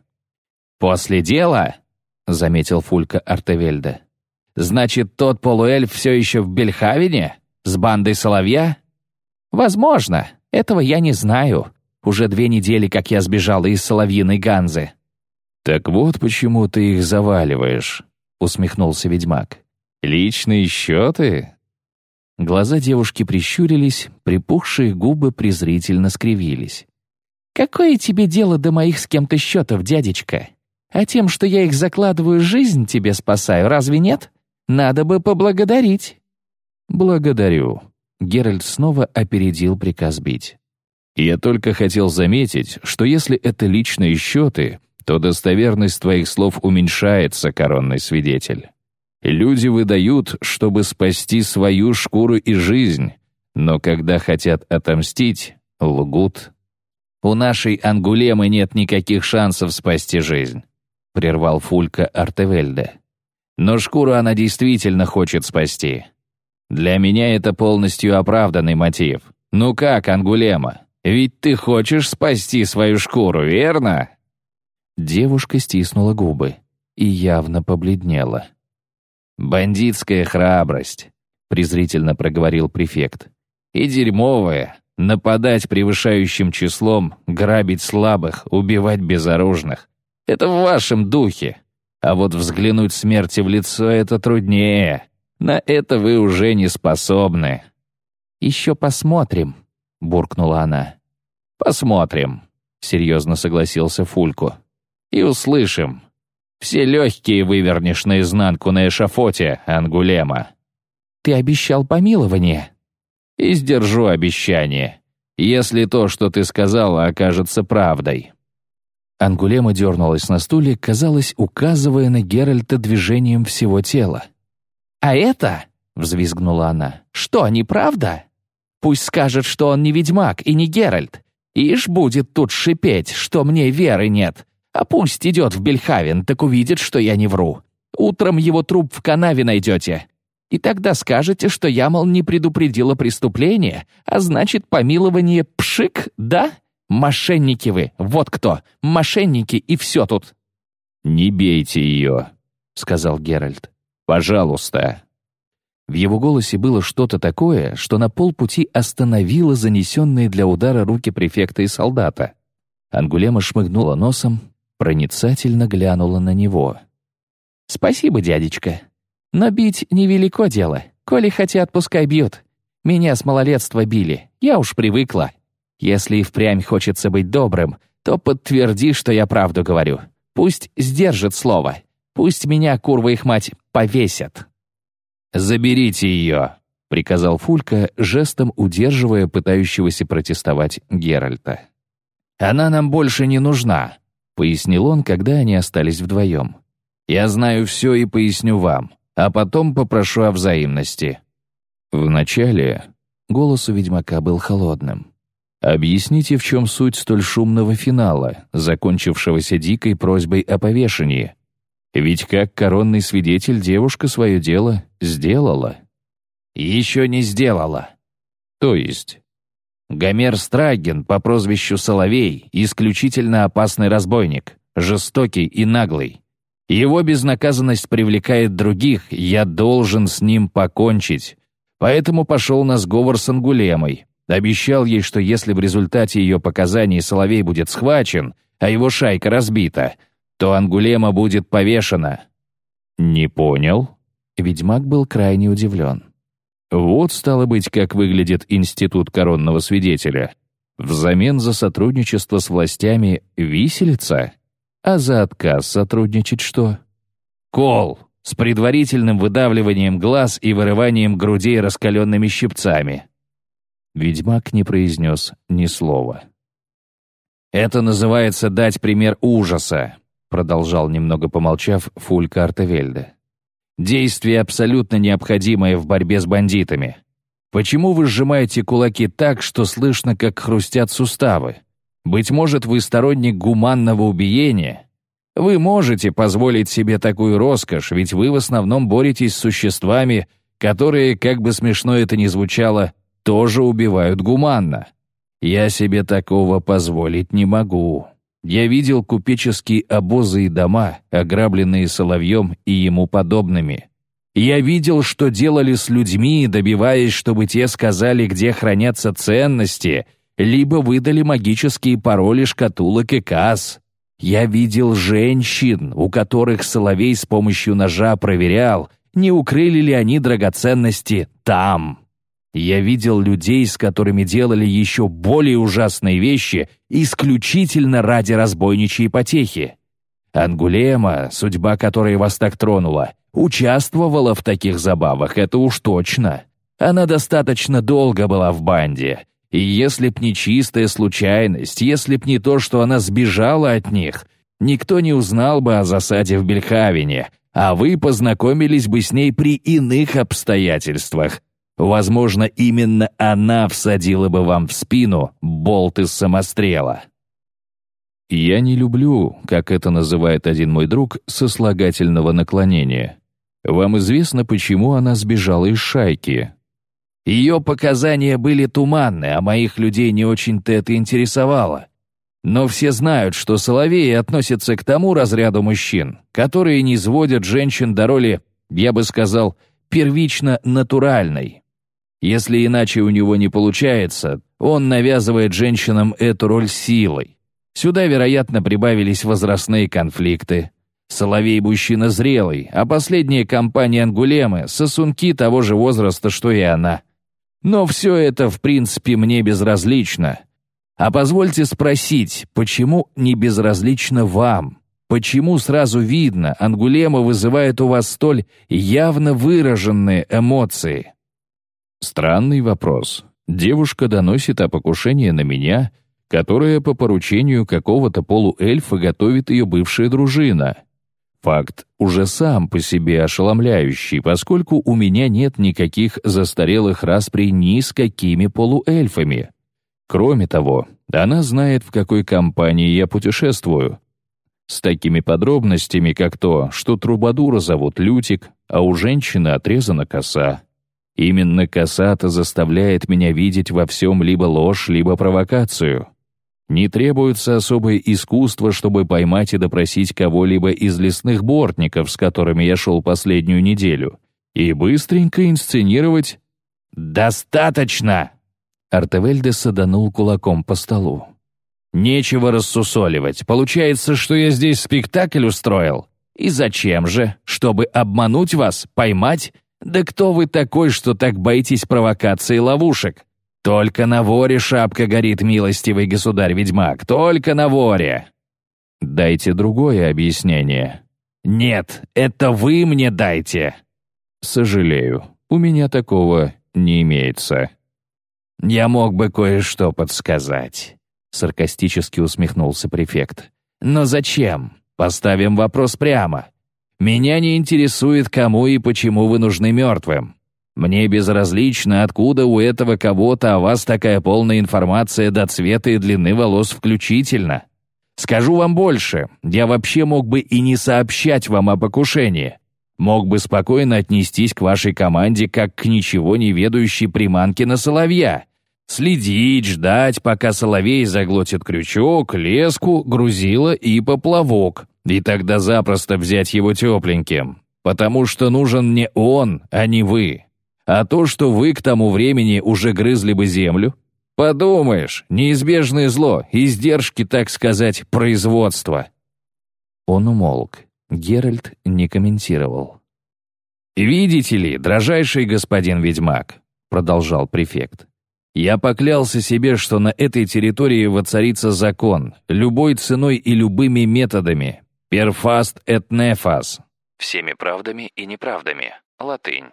[SPEAKER 2] «После дела?» — заметил Фулька Артевельда. «Значит, тот полуэльф все еще в Бельхавене? С бандой Соловья?» «Возможно. Этого я не знаю. Уже две недели, как я сбежала из Соловьиной Ганзы».
[SPEAKER 1] «Так вот почему ты их заваливаешь», — усмехнулся ведьмак. «Личные счеты?» Глаза девушки прищурились, припухшие губы презрительно скривились.
[SPEAKER 2] «Какое тебе дело до моих с кем-то счетов, дядечка? А тем, что я их закладываю, жизнь тебе спасаю, разве нет? Надо бы поблагодарить».
[SPEAKER 1] «Благодарю». Геральт снова опередил приказ бить. «Я только хотел заметить, что если это личные счеты, то достоверность твоих слов уменьшается, коронный свидетель. Люди выдают, чтобы спасти свою шкуру и жизнь, но когда хотят отомстить, лгут. У нашей Ангулемы нет никаких шансов спасти жизнь прервал Фулька Артевельде. «Но шкуру она действительно хочет спасти. Для меня это полностью оправданный мотив. Ну как, Ангулема, ведь ты хочешь спасти свою шкуру, верно?»
[SPEAKER 2] Девушка стиснула губы и явно побледнела.
[SPEAKER 1] «Бандитская храбрость», — презрительно проговорил префект. «И дерьмовая, нападать превышающим числом, грабить слабых, убивать безоружных. Это в вашем духе. А вот взглянуть смерти в лицо — это труднее. На это вы уже не способны».
[SPEAKER 2] «Еще посмотрим», — буркнула она.
[SPEAKER 1] «Посмотрим», — серьезно согласился Фульку. «И услышим. Все легкие вывернешь наизнанку на эшафоте, Ангулема».
[SPEAKER 2] «Ты обещал помилование».
[SPEAKER 1] «И сдержу обещание, если то, что ты сказала, окажется правдой».
[SPEAKER 2] Ангулема дернулась на стуле, казалось, указывая на Геральта движением всего тела. «А это?» — взвизгнула она. «Что, неправда? Пусть скажет, что он не ведьмак и не Геральт. Ишь будет тут шипеть, что мне веры нет. А пусть идет в Бельхавен, так увидит, что я не вру. Утром его труп в канаве найдете. И тогда скажете, что я, мол, не предупредила преступление, а значит, помилование пшик, да?» Мошенники вы, вот кто! Мошенники и все тут!»
[SPEAKER 1] «Не бейте ее», — сказал Геральт. «Пожалуйста».
[SPEAKER 2] В его голосе было что-то такое, что на полпути остановило занесенные для удара руки префекта и солдата. Ангулема шмыгнула носом, проницательно глянула на него. «Спасибо, дядечка. Но бить невелико дело. Коли хотят, пускай бьют. Меня с малолетства били. Я уж привыкла. Если и впрямь хочется быть добрым, то подтверди, что я правду говорю. Пусть сдержит слово. Пусть меня, курва их мать, повесят».
[SPEAKER 1] «Заберите ее», — приказал Фулька, жестом удерживая пытающегося протестовать Геральта. «Она нам больше не нужна», — пояснил он, когда они остались вдвоем. «Я знаю все и поясню вам, а потом попрошу о взаимности». Вначале голос у ведьмака был холодным. Объясните, в чем суть столь шумного финала, закончившегося дикой просьбой о повешении. Ведь как коронный свидетель девушка свое дело сделала. Еще не сделала. То есть? Гомер Страген по прозвищу Соловей исключительно опасный разбойник, жестокий и наглый. Его безнаказанность привлекает других, я должен с ним покончить. Поэтому пошел на сговор с Ангулемой, Обещал ей, что если в результате ее показаний Соловей будет схвачен, а его шайка разбита, то Ангулема будет повешена. «Не понял?» Ведьмак был крайне удивлен. «Вот, стало быть, как выглядит институт коронного свидетеля. Взамен за сотрудничество с властями виселица? А за отказ сотрудничать что?» «Кол!» с предварительным выдавливанием глаз и вырыванием грудей раскаленными щипцами. Ведьмак не произнес ни слова. «Это называется дать пример ужаса», продолжал немного помолчав Фулька Артевельде. «Действие абсолютно необходимое в борьбе с бандитами. Почему вы сжимаете кулаки так, что слышно, как хрустят суставы? Быть может, вы сторонник гуманного убиения? Вы можете позволить себе такую роскошь, ведь вы в основном боретесь с существами, которые, как бы смешно это ни звучало, тоже убивают гуманно. Я себе такого позволить не могу. Я видел купеческие обозы и дома, ограбленные Соловьем и ему подобными. Я видел, что делали с людьми, добиваясь, чтобы те сказали, где хранятся ценности, либо выдали магические пароли шкатулок и касс. Я видел женщин, у которых Соловей с помощью ножа проверял, не укрыли ли они драгоценности там. Я видел людей, с которыми делали еще более ужасные вещи, исключительно ради разбойничьей потехи.
[SPEAKER 3] Ангулема, судьба которой вас так тронула, участвовала в таких забавах, это уж точно. Она достаточно долго была в банде. И если б не чистая случайность, если б не то, что она сбежала от них, никто не узнал бы о засаде в Бельхавене, а вы познакомились бы с ней при иных обстоятельствах. Возможно, именно она всадила бы вам в спину болт из самострела.
[SPEAKER 1] Я не люблю, как это называет один мой друг, сослагательного наклонения. Вам известно, почему она сбежала из шайки?
[SPEAKER 3] Ее показания были туманны, а моих людей не очень-то это интересовало. Но все знают, что соловеи относятся к тому разряду мужчин, которые не сводят женщин до роли, я бы сказал, первично натуральной. Если иначе у него не получается, он навязывает женщинам эту роль силой. Сюда, вероятно, прибавились возрастные конфликты. Соловей мужчина зрелый, а последняя компания Ангулемы — сосунки того же возраста, что и она. Но все это, в принципе, мне безразлично. А позвольте спросить, почему не безразлично вам? Почему сразу видно, Ангулема вызывает у вас столь явно выраженные эмоции?
[SPEAKER 1] Странный вопрос. Девушка доносит о покушении на меня, которое по поручению какого-то полуэльфа готовит ее бывшая дружина. Факт уже сам по себе ошеломляющий, поскольку у меня нет никаких застарелых расприй ни с какими полуэльфами. Кроме того, она знает, в какой компании я путешествую. С такими подробностями, как то, что Трубадура зовут Лютик, а у женщины отрезана коса. Именно коса-то заставляет меня видеть во всем либо ложь, либо провокацию. Не требуется особое искусство, чтобы поймать и допросить кого-либо из лесных бортников, с которыми я шел последнюю неделю, и быстренько инсценировать
[SPEAKER 3] «Достаточно!» Артевельде саданул кулаком по столу. «Нечего рассусоливать. Получается, что я здесь спектакль устроил? И зачем же? Чтобы обмануть вас, поймать? Да кто вы такой, что так боитесь провокаций и ловушек? «Только на воре шапка горит, милостивый государь-ведьмак, только на воре!»
[SPEAKER 1] «Дайте другое объяснение».
[SPEAKER 3] «Нет, это вы мне дайте!»
[SPEAKER 1] «Сожалею, у меня такого не имеется».
[SPEAKER 3] «Я мог бы кое-что подсказать», — саркастически усмехнулся префект. «Но зачем? Поставим вопрос прямо. Меня не интересует, кому и почему вы нужны мертвым. Мне безразлично, откуда у этого кого-то о вас такая полная информация до цвета и длины волос включительно. Скажу вам больше, я вообще мог бы и не сообщать вам о покушении. Мог бы спокойно отнестись к вашей команде как к ничего не ведающей приманке на соловья. Следить, ждать, пока соловей заглотит крючок, леску, грузило и поплавок. И тогда запросто взять его тепленьким. Потому что нужен не он, а не вы. А то, что вы к тому времени уже грызли бы землю? Подумаешь, неизбежное зло, издержки, так сказать, производства».
[SPEAKER 1] Он умолк. Геральт не комментировал.
[SPEAKER 3] «Видите ли, дрожайший господин ведьмак», — продолжал префект, «я поклялся себе, что на этой территории воцарится закон, любой ценой и любыми методами. Перфаст et nefas».
[SPEAKER 1] Всеми правдами и неправдами. Латынь.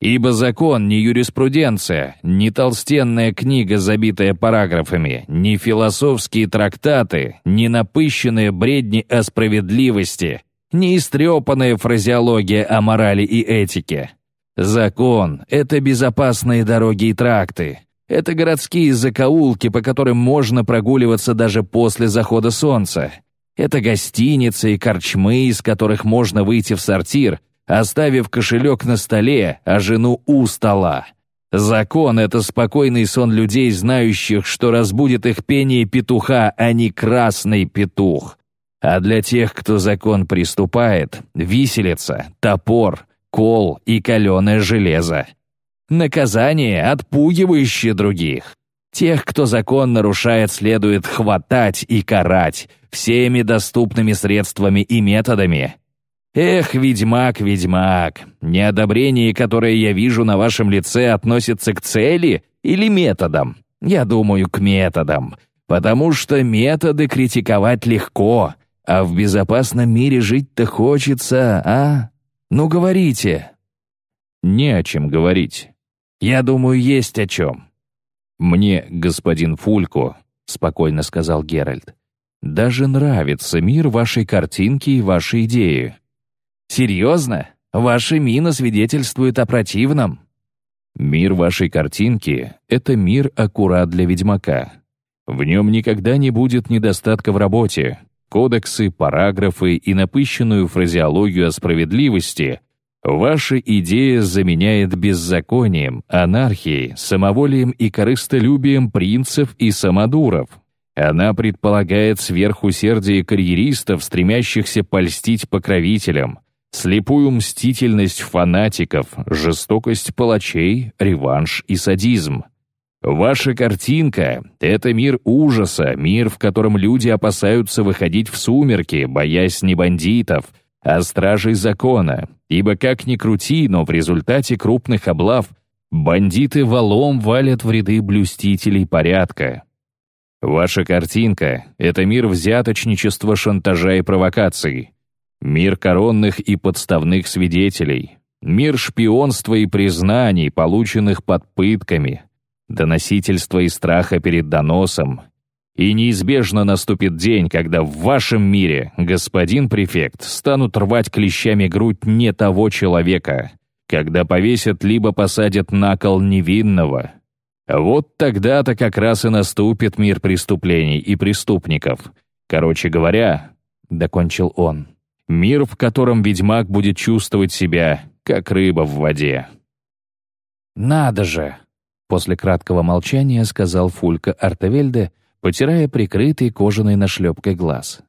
[SPEAKER 3] Ибо закон не юриспруденция, не толстенная книга, забитая параграфами, не философские трактаты, не напыщенные бредни о справедливости, не истрепанная фразеология о морали и этике. Закон — это безопасные дороги и тракты. Это городские закоулки, по которым можно прогуливаться даже после захода солнца. Это гостиницы и корчмы, из которых можно выйти в сортир — оставив кошелек на столе, а жену у стола. Закон — это спокойный сон людей, знающих, что разбудит их пение петуха, а не красный петух. А для тех, кто закон приступает, виселица, топор, кол и каленое железо. Наказание, отпугивающее других. Тех, кто закон нарушает, следует хватать и карать всеми доступными средствами и методами, Эх, ведьмак, ведьмак, неодобрение, которое я вижу на вашем лице, относится к цели или методам? Я думаю, к методам. Потому что методы критиковать легко, А в безопасном мире жить-то хочется, а? Ну, говорите».
[SPEAKER 1] «Не о чем говорить.
[SPEAKER 3] Я думаю, есть о чем».
[SPEAKER 1] «Мне, господин Фулько», — спокойно сказал Геральт, «даже нравится мир вашей картинки и вашей идеи».
[SPEAKER 3] «Серьезно? Ваша мина свидетельствует о противном».
[SPEAKER 1] «Мир вашей картинки — это мир аккурат для ведьмака. В нем никогда не будет недостатка в работе, кодексы, параграфы и напыщенную фразеологию о справедливости, ваша идея заменяет беззаконием, анархией, самоволием и корыстолюбием принцев и самодуров. Она предполагает сверхусердие карьеристов, стремящихся польстить покровителям, слепую мстительность фанатиков, жестокость палачей, реванш и садизм. Ваша картинка — это мир ужаса, мир, в котором люди опасаются выходить в сумерки, боясь не бандитов, а стражей закона, ибо как ни крути, но в результате крупных облав бандиты валом валят в ряды блюстителей порядка. Ваша картинка — это мир взяточничества, шантажа и провокаций, мир коронных и подставных свидетелей, мир шпионства и признаний, полученных под пытками — доносительства и страха перед доносом. И неизбежно наступит день, когда в вашем мире, господин префект, станут рвать клещами грудь не того человека, когда повесят либо посадят на кол невинного. Вот тогда-то как раз и наступит мир преступлений и преступников. Короче говоря, — докончил он, — мир, в котором ведьмак будет чувствовать себя, как рыба в воде.
[SPEAKER 3] «Надо же!»
[SPEAKER 1] После краткого молчания сказал Фулька Артевельде, потирая прикрытый кожаной нашлепкой глаз.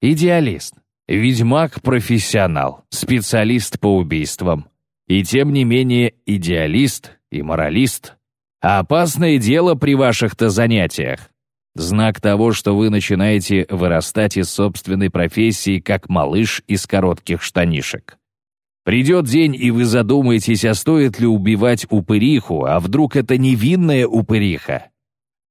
[SPEAKER 3] «Идеалист, ведьмак-профессионал, специалист по убийствам. И тем не менее идеалист и моралист. А опасное дело при ваших-то занятиях. Знак того, что вы начинаете вырастать из собственной профессии, как малыш из коротких штанишек. Придет день, и вы задумаетесь, а стоит ли убивать упыриху, а вдруг это невинная упыриха?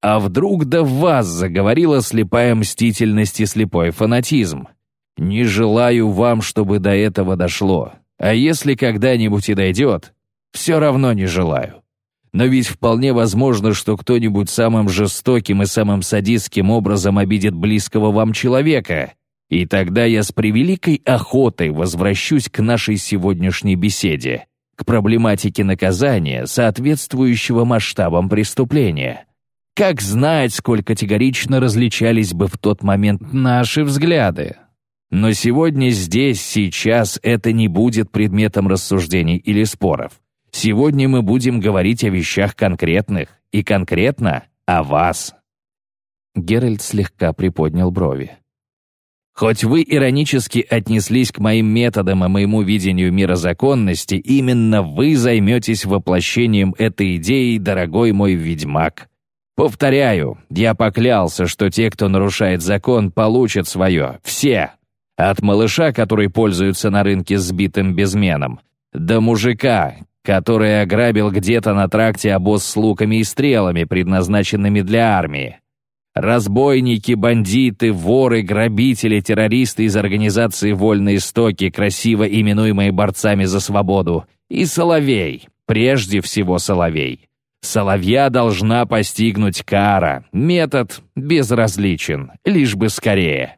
[SPEAKER 3] А вдруг в вас заговорила слепая мстительность и слепой фанатизм? Не желаю вам, чтобы до этого дошло. А если когда-нибудь и дойдет, все равно не желаю. Но ведь вполне возможно, что кто-нибудь самым жестоким и самым садистским образом обидит близкого вам человека, и тогда я с превеликой охотой возвращусь к нашей сегодняшней беседе, к проблематике наказания, соответствующего масштабам преступления. Как знать, сколь категорично различались бы в тот момент наши взгляды. Но сегодня здесь, сейчас это не будет предметом рассуждений или споров. Сегодня мы будем говорить о вещах конкретных, и конкретно о вас.
[SPEAKER 1] Геральт слегка приподнял брови.
[SPEAKER 3] Хоть вы иронически отнеслись к моим методам и моему видению мира законности, именно вы займетесь воплощением этой идеи, дорогой мой ведьмак. Повторяю, я поклялся, что те, кто нарушает закон, получат свое. Все. От малыша, который пользуется на рынке сбитым безменом, до мужика, который ограбил где-то на тракте обоз с луками и стрелами, предназначенными для армии. Разбойники, бандиты, воры, грабители, террористы из организации «Вольные стоки», красиво именуемые борцами за свободу. И Соловей, прежде всего Соловей. Соловья должна постигнуть кара. Метод безразличен, лишь бы скорее.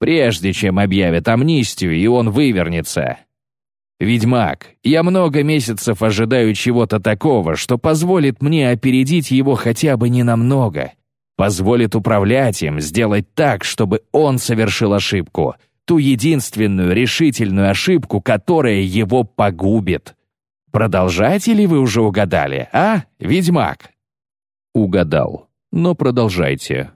[SPEAKER 3] Прежде чем объявят амнистию, и он вывернется. «Ведьмак, я много месяцев ожидаю чего-то такого, что позволит мне опередить его хотя бы ненамного, позволит управлять им, сделать так, чтобы он совершил ошибку, ту единственную решительную ошибку, которая его погубит. Продолжаете ли вы уже угадали, а, ведьмак?
[SPEAKER 1] Угадал, но продолжайте.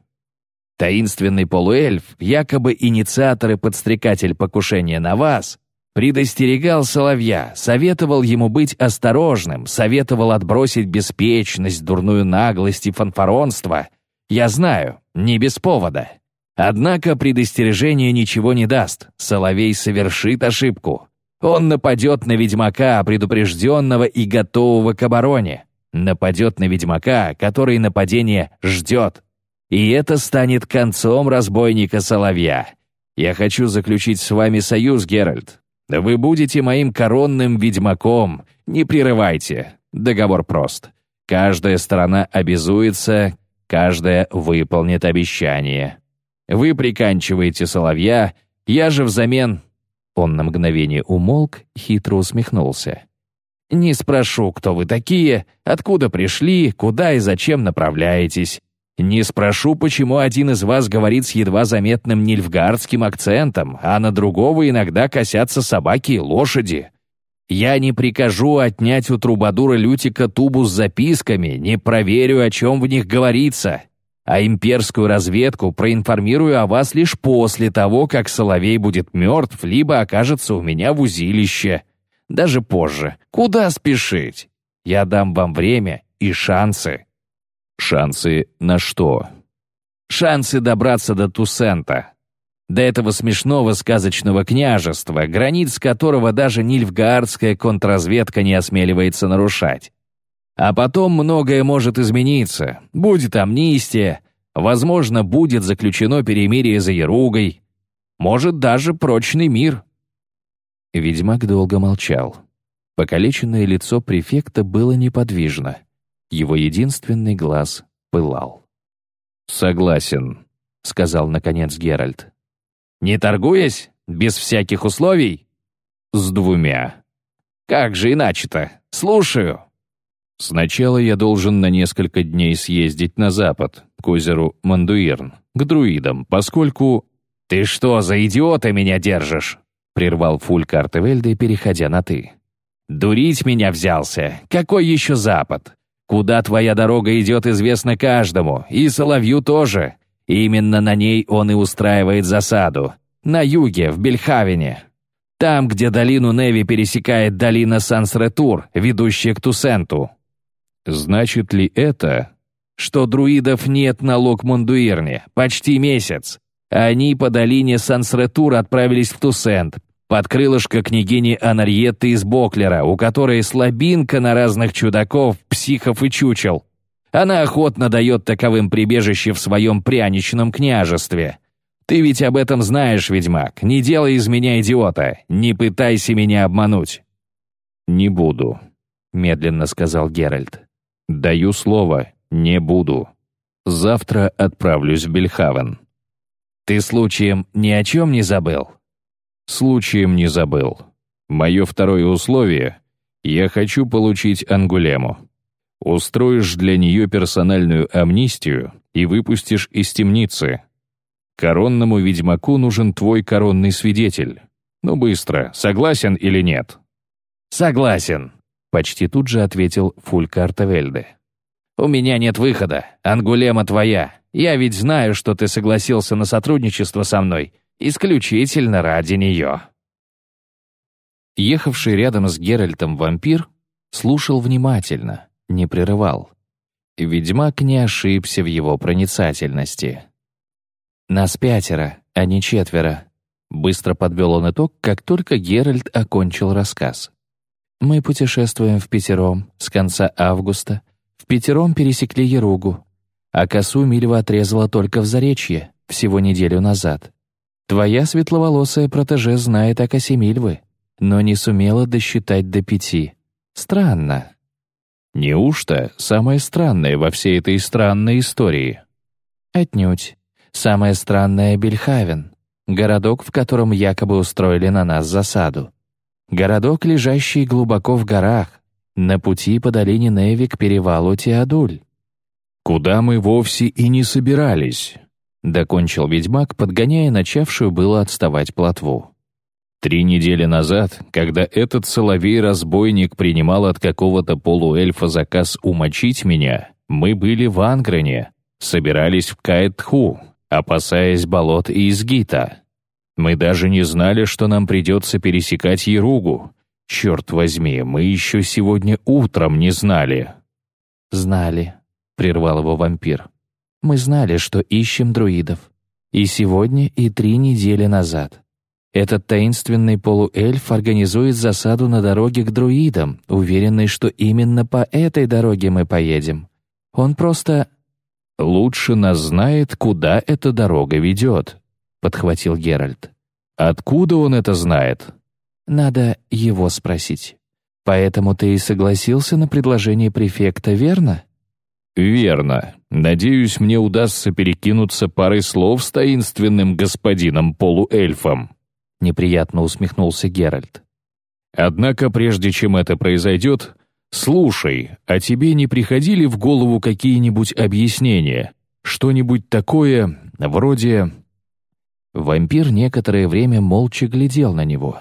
[SPEAKER 3] Таинственный полуэльф, якобы инициатор и подстрекатель покушения на вас, предостерегал Соловья, советовал ему быть осторожным, советовал отбросить беспечность, дурную наглость и фанфаронство — я знаю, не без повода. Однако предостережение ничего не даст. Соловей совершит ошибку. Он нападет на ведьмака, предупрежденного и готового к обороне. Нападет на ведьмака, который нападение ждет. И это станет концом разбойника Соловья. Я хочу заключить с вами союз, Геральт. Вы будете моим коронным ведьмаком. Не прерывайте. Договор прост. Каждая сторона обязуется, каждая выполнит обещание. Вы приканчиваете соловья, я же взамен...» Он на мгновение умолк, хитро усмехнулся. «Не спрошу, кто вы такие, откуда пришли, куда и зачем направляетесь. Не спрошу, почему один из вас говорит с едва заметным нильфгардским акцентом, а на другого иногда косятся собаки и лошади. Я не прикажу отнять у трубадура Лютика тубу с записками, не проверю, о чем в них говорится, а имперскую разведку проинформирую о вас лишь после того, как Соловей будет мертв, либо окажется у меня в узилище. Даже позже. Куда спешить? Я дам вам время и шансы.
[SPEAKER 1] Шансы на что?
[SPEAKER 3] Шансы добраться до Тусента. До этого смешного сказочного княжества, границ которого даже нильфгаардская контрразведка не осмеливается нарушать. А потом многое может измениться. Будет амнистия, возможно, будет заключено перемирие за Яругой, может, даже прочный мир.
[SPEAKER 1] Ведьмак долго молчал. Покалеченное лицо префекта было неподвижно. Его единственный глаз пылал.
[SPEAKER 3] «Согласен», — сказал наконец Геральт. «Не торгуясь? Без всяких условий?»
[SPEAKER 1] «С двумя».
[SPEAKER 3] «Как же иначе-то? Слушаю».
[SPEAKER 1] «Сначала я должен на несколько дней съездить на запад, к озеру Мандуирн, к друидам, поскольку...»
[SPEAKER 3] «Ты что, за идиота меня держишь?» — прервал Фулька Артевельде, переходя на «ты». «Дурить меня взялся? Какой еще запад? Куда твоя дорога идет, известно каждому, и Соловью тоже. Именно на ней он и устраивает засаду. На юге, в Бельхавене. Там, где долину Неви пересекает долина Сансретур, ведущая к Тусенту.
[SPEAKER 1] Значит ли это,
[SPEAKER 3] что друидов нет на Локмундуирне? Почти месяц. Они по долине Сансретур отправились в Тусент, под крылышко княгини Анарьетты из Боклера, у которой слабинка на разных чудаков, психов и чучел. Она охотно дает таковым прибежище в своем пряничном княжестве. Ты ведь об этом знаешь, ведьмак. Не делай из меня идиота. Не пытайся меня обмануть».
[SPEAKER 1] «Не буду», — медленно сказал Геральт. «Даю слово, не буду. Завтра отправлюсь в Бельхавен».
[SPEAKER 3] «Ты случаем ни о чем не забыл?»
[SPEAKER 1] Случаем не забыл. Мое второе условие — я хочу получить Ангулему. Устроишь для нее персональную амнистию и выпустишь из темницы. Коронному ведьмаку нужен твой коронный свидетель. Ну быстро, согласен или нет?
[SPEAKER 3] Согласен, почти тут же ответил Фулька Артевельде. У меня нет выхода, Ангулема твоя. Я ведь знаю, что ты согласился на сотрудничество со мной — исключительно ради нее.
[SPEAKER 1] Ехавший рядом с Геральтом вампир слушал внимательно, не прерывал. Ведьмак не ошибся в его проницательности. «Нас пятеро, а не четверо», — быстро подвел он итог, как только Геральт окончил рассказ. «Мы путешествуем в пятером с конца августа, в пятером пересекли Яругу, а косу Мильва отрезала только в Заречье, всего неделю назад. Твоя светловолосая протеже знает о косе Мильвы, но не сумела досчитать до пяти. Странно. Неужто самое странное во всей этой странной истории? Отнюдь. Самое странное — Бельхавен, городок, в котором якобы устроили на нас засаду. Городок, лежащий глубоко в горах, на пути по долине Неви к перевалу Теодуль. Куда мы вовсе и не собирались. Докончил ведьмак, подгоняя начавшую было отставать плотву. Три недели назад, когда этот соловей-разбойник принимал от какого-то полуэльфа заказ умочить меня, мы были в Ангрене, собирались в Каэтху, опасаясь болот и изгита. Мы даже не знали, что нам придется пересекать Еругу. Черт возьми, мы еще сегодня утром не знали. «Знали», — прервал его вампир. Мы знали, что ищем друидов. И сегодня, и три недели назад. Этот таинственный полуэльф организует засаду на дороге к друидам, уверенный, что именно по этой дороге мы поедем. Он просто... Лучше нас знает, куда эта дорога ведет.
[SPEAKER 2] — подхватил Геральт.
[SPEAKER 3] «Откуда он это знает?»
[SPEAKER 2] «Надо его спросить. Поэтому ты и согласился на предложение префекта, верно?»
[SPEAKER 3] «Верно. Надеюсь, мне удастся перекинуться парой слов с таинственным господином-полуэльфом», — неприятно усмехнулся Геральт. «Однако, прежде чем это произойдет, слушай, а тебе не приходили в голову какие-нибудь объяснения? Что-нибудь такое, вроде...»
[SPEAKER 2] Вампир некоторое время молча глядел на него.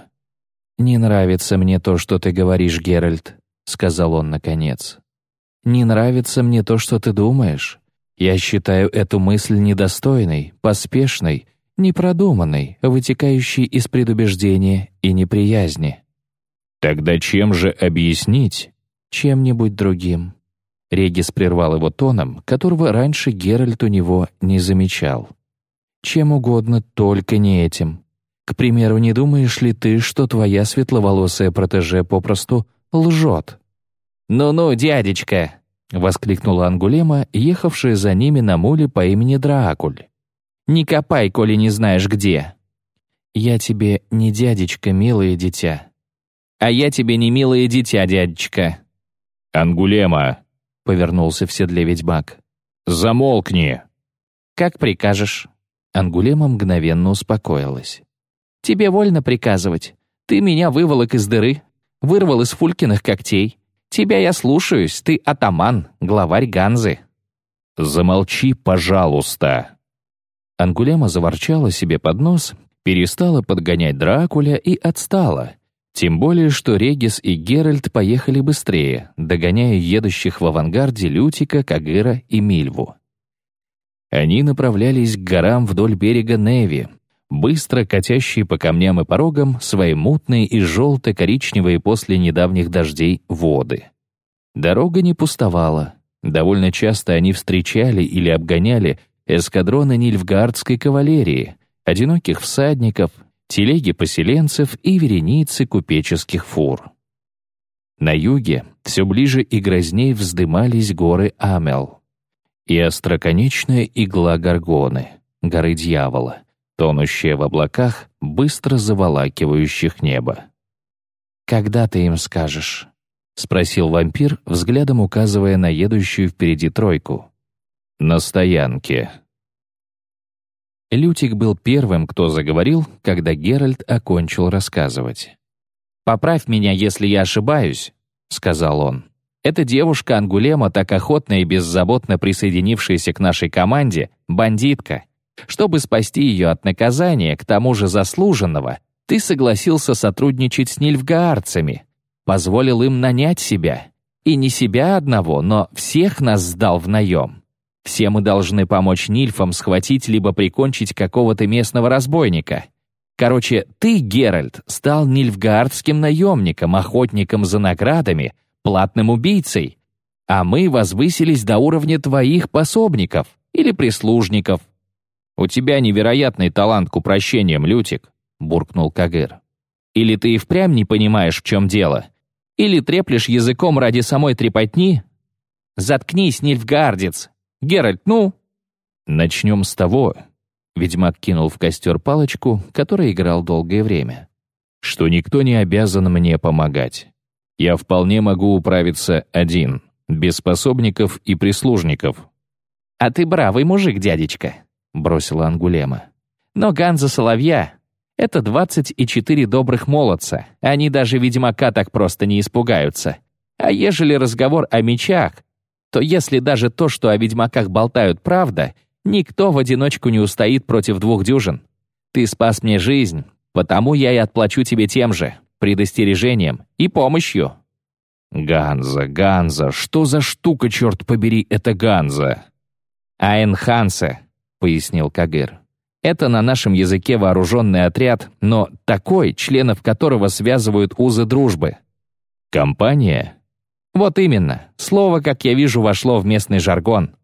[SPEAKER 2] «Не нравится мне то, что ты говоришь, Геральт», — сказал он наконец. Не нравится мне то, что ты думаешь. Я считаю эту мысль недостойной, поспешной, непродуманной, вытекающей из предубеждения и неприязни.
[SPEAKER 3] Тогда чем же объяснить?
[SPEAKER 2] Чем-нибудь другим. Регис прервал его тоном, которого раньше Геральт у него не замечал. Чем угодно, только не этим. К примеру, не думаешь ли ты, что твоя светловолосая протеже попросту лжет?
[SPEAKER 1] «Ну-ну, дядечка!» — воскликнула Ангулема, ехавшая за ними на муле по имени Драакуль. «Не копай, коли не знаешь где».
[SPEAKER 2] «Я тебе не дядечка, милое дитя».
[SPEAKER 1] «А я тебе не милое дитя, дядечка».
[SPEAKER 3] «Ангулема!»
[SPEAKER 2] — повернулся в седле ведьмак.
[SPEAKER 3] «Замолкни!»
[SPEAKER 1] «Как прикажешь».
[SPEAKER 2] Ангулема мгновенно успокоилась.
[SPEAKER 1] «Тебе вольно приказывать. Ты меня выволок из дыры, вырвал из Фулькиных когтей, Тебя я слушаюсь, ты атаман, главарь Ганзы».
[SPEAKER 3] «Замолчи, пожалуйста».
[SPEAKER 2] Ангулема заворчала себе под нос, перестала подгонять Дракуля и отстала. Тем более, что Регис и Геральт поехали быстрее, догоняя едущих в авангарде Лютика, Кагыра и Мильву. Они направлялись к горам вдоль берега Неви, быстро катящие по камням и порогам свои мутные и желто-коричневые после недавних дождей воды. Дорога не пустовала. Довольно часто они встречали или обгоняли эскадроны нильфгардской кавалерии, одиноких всадников, телеги поселенцев и вереницы купеческих фур. На юге все ближе и грозней вздымались горы Амел и остроконечная игла Гаргоны, горы дьявола, тонущая в облаках, быстро заволакивающих небо. «Когда ты им скажешь?» — спросил вампир, взглядом указывая на едущую впереди тройку.
[SPEAKER 3] «На стоянке».
[SPEAKER 2] Лютик был первым, кто заговорил, когда Геральт окончил рассказывать.
[SPEAKER 1] «Поправь меня, если я ошибаюсь», — сказал он. «Эта девушка Ангулема, так охотно и беззаботно присоединившаяся к нашей команде, бандитка, чтобы спасти ее от наказания, к тому же заслуженного, ты согласился сотрудничать с нильфгаарцами, позволил им нанять себя. И не себя одного, но всех нас сдал в наем. Все мы должны помочь нильфам схватить либо прикончить какого-то местного разбойника. Короче, ты, Геральт, стал нильфгаардским наемником, охотником за наградами, платным убийцей. А мы возвысились до уровня твоих пособников или прислужников, «У тебя невероятный талант к упрощениям, Лютик», — буркнул Кагыр. «Или ты и впрямь не понимаешь, в чем дело? Или треплешь языком ради самой трепотни? Заткнись, Нильфгардец! Геральт, ну!»
[SPEAKER 2] «Начнем с того», — ведьмак кинул в костер палочку, которая играл долгое время, «что никто не обязан мне помогать. Я вполне могу управиться один, без способников и прислужников».
[SPEAKER 1] «А ты бравый мужик, дядечка», бросила Ангулема. «Но Ганза Соловья — это двадцать и четыре добрых молодца. Они даже ведьмака так просто не испугаются. А ежели разговор о мечах, то если даже то, что о ведьмаках болтают, правда, никто в одиночку не устоит против двух дюжин. Ты спас мне жизнь, потому я и отплачу тебе тем же, предостережением и помощью».
[SPEAKER 3] «Ганза, Ганза, что за штука, черт побери, это Ганза?»
[SPEAKER 1] «Айн Хансе», — пояснил Кагыр. «Это на нашем языке вооруженный отряд, но такой, членов которого связывают узы дружбы».
[SPEAKER 3] «Компания?»
[SPEAKER 1] «Вот именно. Слово, как я вижу, вошло в местный жаргон».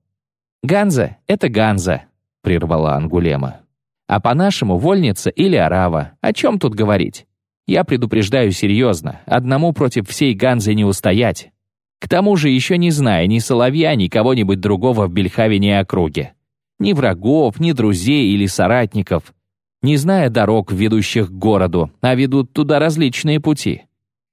[SPEAKER 1] «Ганза — это Ганза», — прервала Ангулема. «А по-нашему вольница или арава. О чем тут говорить? Я предупреждаю серьезно, одному против всей Ганзы не устоять. К тому же еще не зная ни Соловья, ни кого-нибудь другого в Бельхавине округе ни врагов, ни друзей или соратников.
[SPEAKER 2] не зная дорог, ведущих к городу, а ведут туда различные пути.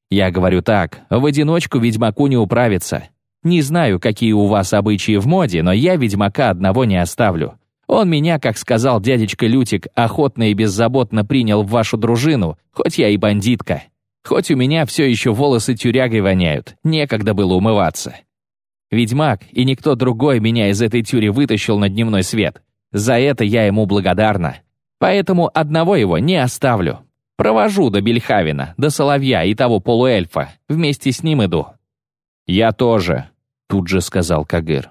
[SPEAKER 2] Я говорю так, в одиночку ведьмаку не управиться. Не знаю, какие у вас обычаи в моде, но я ведьмака одного не оставлю. Он меня, как сказал дядечка Лютик, охотно и беззаботно принял в вашу дружину, хоть я и бандитка. Хоть у меня все еще волосы тюрягой воняют, некогда было умываться. Ведьмак и никто другой меня из этой тюри вытащил на дневной свет. За это я ему благодарна. Поэтому одного его не оставлю. Провожу до Бельхавина, до Соловья и того полуэльфа. Вместе с ним иду». «Я тоже», — тут же сказал Кагыр.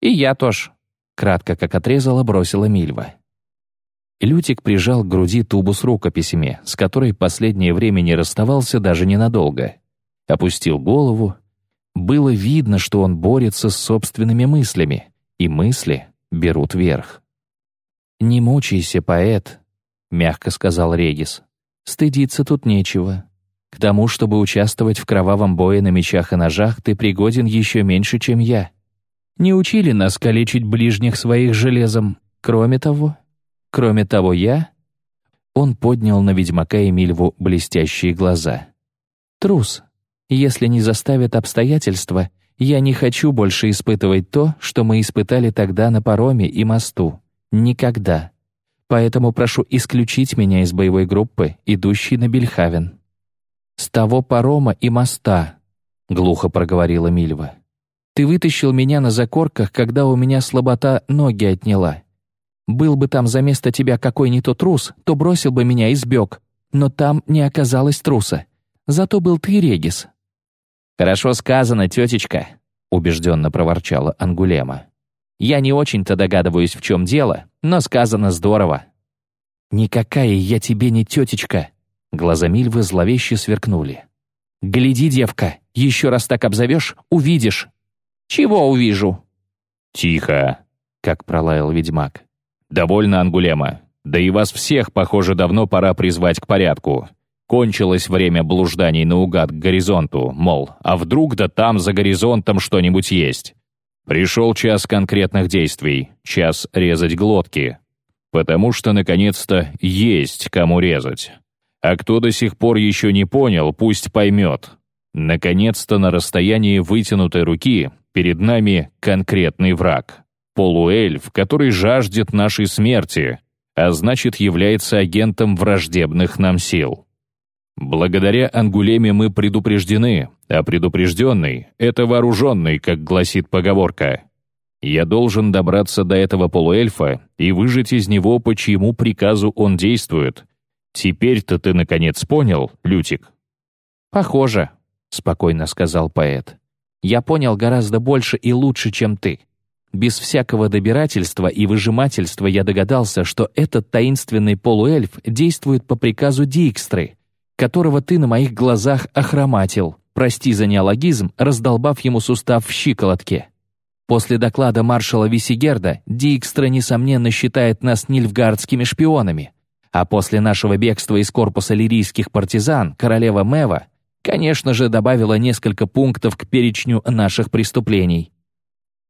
[SPEAKER 2] «И я тоже», — кратко как отрезала бросила Мильва. Лютик прижал к груди тубу с рукописями, с которой последнее время не расставался даже ненадолго. Опустил голову. Было видно, что он борется с собственными мыслями, и мысли берут верх. «Не мучайся, поэт», — мягко сказал Регис. «Стыдиться тут нечего. К тому, чтобы участвовать в кровавом бое на мечах и ножах, ты пригоден еще меньше, чем я. Не учили нас калечить ближних своих железом. Кроме того, кроме того, я...» Он поднял на ведьмака и Мильву блестящие глаза. «Трус. Если не заставят обстоятельства, я не хочу больше испытывать то, что мы испытали тогда на пароме и мосту. Никогда. Поэтому прошу исключить меня из боевой группы, идущей на Бельхавен. «С того парома и моста», — глухо проговорила Мильва. «Ты вытащил меня на закорках, когда у меня слабота ноги отняла. Был бы там за место тебя какой ни то трус, то бросил бы меня и сбег. Но там не оказалось труса. Зато был ты, Регис». «Хорошо сказано, тетечка», — убежденно проворчала Ангулема. Я не очень-то догадываюсь, в чем дело, но сказано здорово». «Никакая я тебе не тетечка!» Глаза Мильвы зловеще сверкнули. «Гляди, девка, еще раз так обзовешь, увидишь». «Чего увижу?»
[SPEAKER 3] «Тихо!» — как пролаял ведьмак.
[SPEAKER 2] «Довольно, Ангулема. Да и вас всех, похоже, давно пора призвать к порядку. Кончилось время блужданий наугад к горизонту, мол, а вдруг да там за горизонтом что-нибудь есть. Пришел час конкретных действий, час резать глотки. Потому что, наконец-то, есть кому резать. А кто до сих пор еще не понял, пусть поймет. Наконец-то на расстоянии вытянутой руки перед нами конкретный враг. Полуэльф, который жаждет нашей смерти, а значит является агентом враждебных нам сил. Благодаря Ангулеме мы предупреждены, а предупрежденный — это вооруженный, как гласит поговорка. Я должен добраться до этого полуэльфа и выжить из него, по чьему приказу он действует. Теперь-то ты, наконец, понял, Лютик?»
[SPEAKER 1] «Похоже», — спокойно сказал поэт. «Я понял гораздо больше и лучше, чем ты. Без всякого добирательства и выжимательства я догадался, что этот таинственный полуэльф действует по приказу Дикстры, которого ты на моих глазах охроматил, прости за неологизм, раздолбав ему сустав в щиколотке. После доклада маршала Висигерда Дикстра, несомненно, считает нас нильфгардскими шпионами, а после нашего бегства из корпуса лирийских партизан королева Мева, конечно же, добавила несколько пунктов к перечню наших преступлений.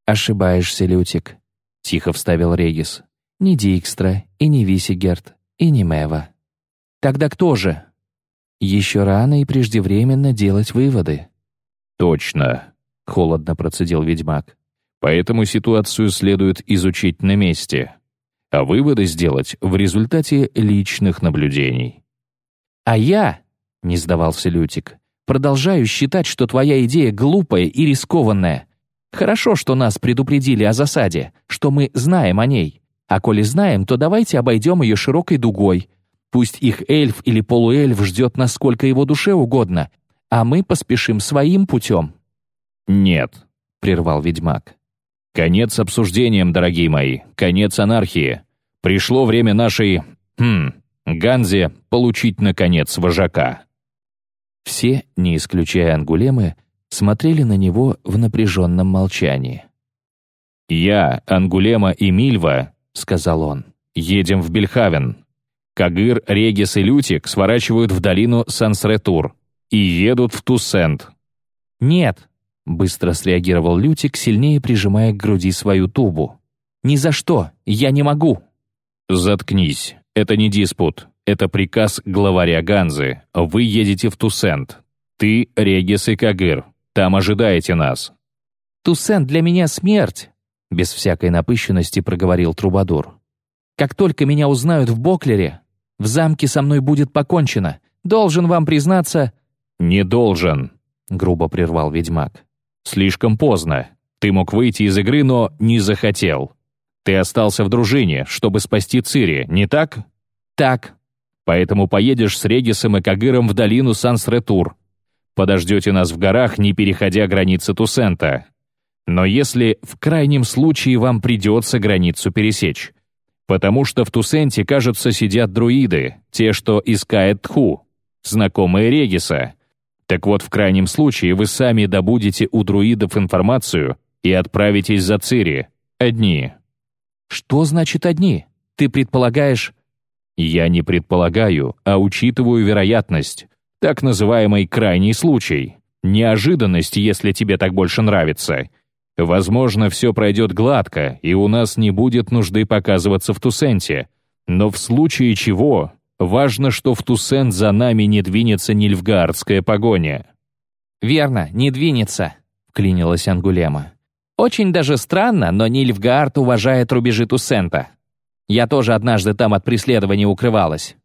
[SPEAKER 1] «Ошибаешься, Лютик», — тихо вставил Регис. «Не Дикстра, и не Висигерд, и не Мева». «Тогда кто же?» Еще рано и преждевременно делать выводы.
[SPEAKER 2] «Точно», — холодно процедил ведьмак. «Поэтому ситуацию следует изучить на месте, а выводы сделать в результате личных наблюдений».
[SPEAKER 1] «А я», — не сдавался Лютик, «продолжаю считать, что твоя идея глупая и рискованная. Хорошо, что нас предупредили о засаде, что мы знаем о ней. А коли знаем, то давайте обойдем ее широкой дугой, Пусть их эльф или полуэльф ждет насколько его душе угодно, а мы поспешим своим путем».
[SPEAKER 2] «Нет», — прервал ведьмак. «Конец обсуждениям, дорогие мои, конец анархии. Пришло время нашей... Хм... Ганзе получить, наконец, вожака».
[SPEAKER 1] Все, не исключая Ангулемы, смотрели на него в напряженном молчании.
[SPEAKER 2] «Я, Ангулема и Мильва», — сказал он, — «едем в Бельхавен. Кагыр, Регис и Лютик сворачивают в долину Сансретур и едут в Туссент.
[SPEAKER 1] «Нет», — быстро среагировал Лютик, сильнее прижимая к груди свою тубу. «Ни за что! Я не могу!»
[SPEAKER 2] «Заткнись»,
[SPEAKER 3] Это не диспут. Это приказ главаря Ганзы. Вы едете в Тусент. Ты, Регис и Кагыр. Там ожидаете нас».
[SPEAKER 2] «Тусент для меня смерть», — без всякой напыщенности проговорил Трубадур. «Как только меня узнают в Боклере, в замке со мной будет покончено. Должен вам признаться...»
[SPEAKER 3] «Не должен», — грубо прервал ведьмак. «Слишком поздно. Ты мог выйти из игры, но не захотел. Ты остался в дружине, чтобы спасти Цири, не так?»
[SPEAKER 2] «Так».
[SPEAKER 3] «Поэтому поедешь с Регисом и Кагыром в долину Сансретур. Подождете нас в горах, не переходя границы Тусента. Но если в крайнем случае вам придется границу пересечь, потому что в Тусенте, кажется, сидят друиды, те, что искает Тху, знакомые Региса. Так вот, в крайнем случае вы сами добудете у друидов информацию и отправитесь за Цири, одни.
[SPEAKER 2] Что значит «одни»? Ты предполагаешь...
[SPEAKER 3] Я не предполагаю, а учитываю вероятность. Так называемый крайний случай. Неожиданность, если тебе так больше нравится — Возможно, все пройдет гладко, и у нас не будет нужды показываться в Тусенте. Но в случае чего, важно, что в Тусент за нами не двинется нильфгаардская погоня».
[SPEAKER 2] «Верно, не двинется», — вклинилась Ангулема. «Очень даже странно, но Нильфгаард уважает рубежи Тусента. Я тоже однажды там от преследования укрывалась.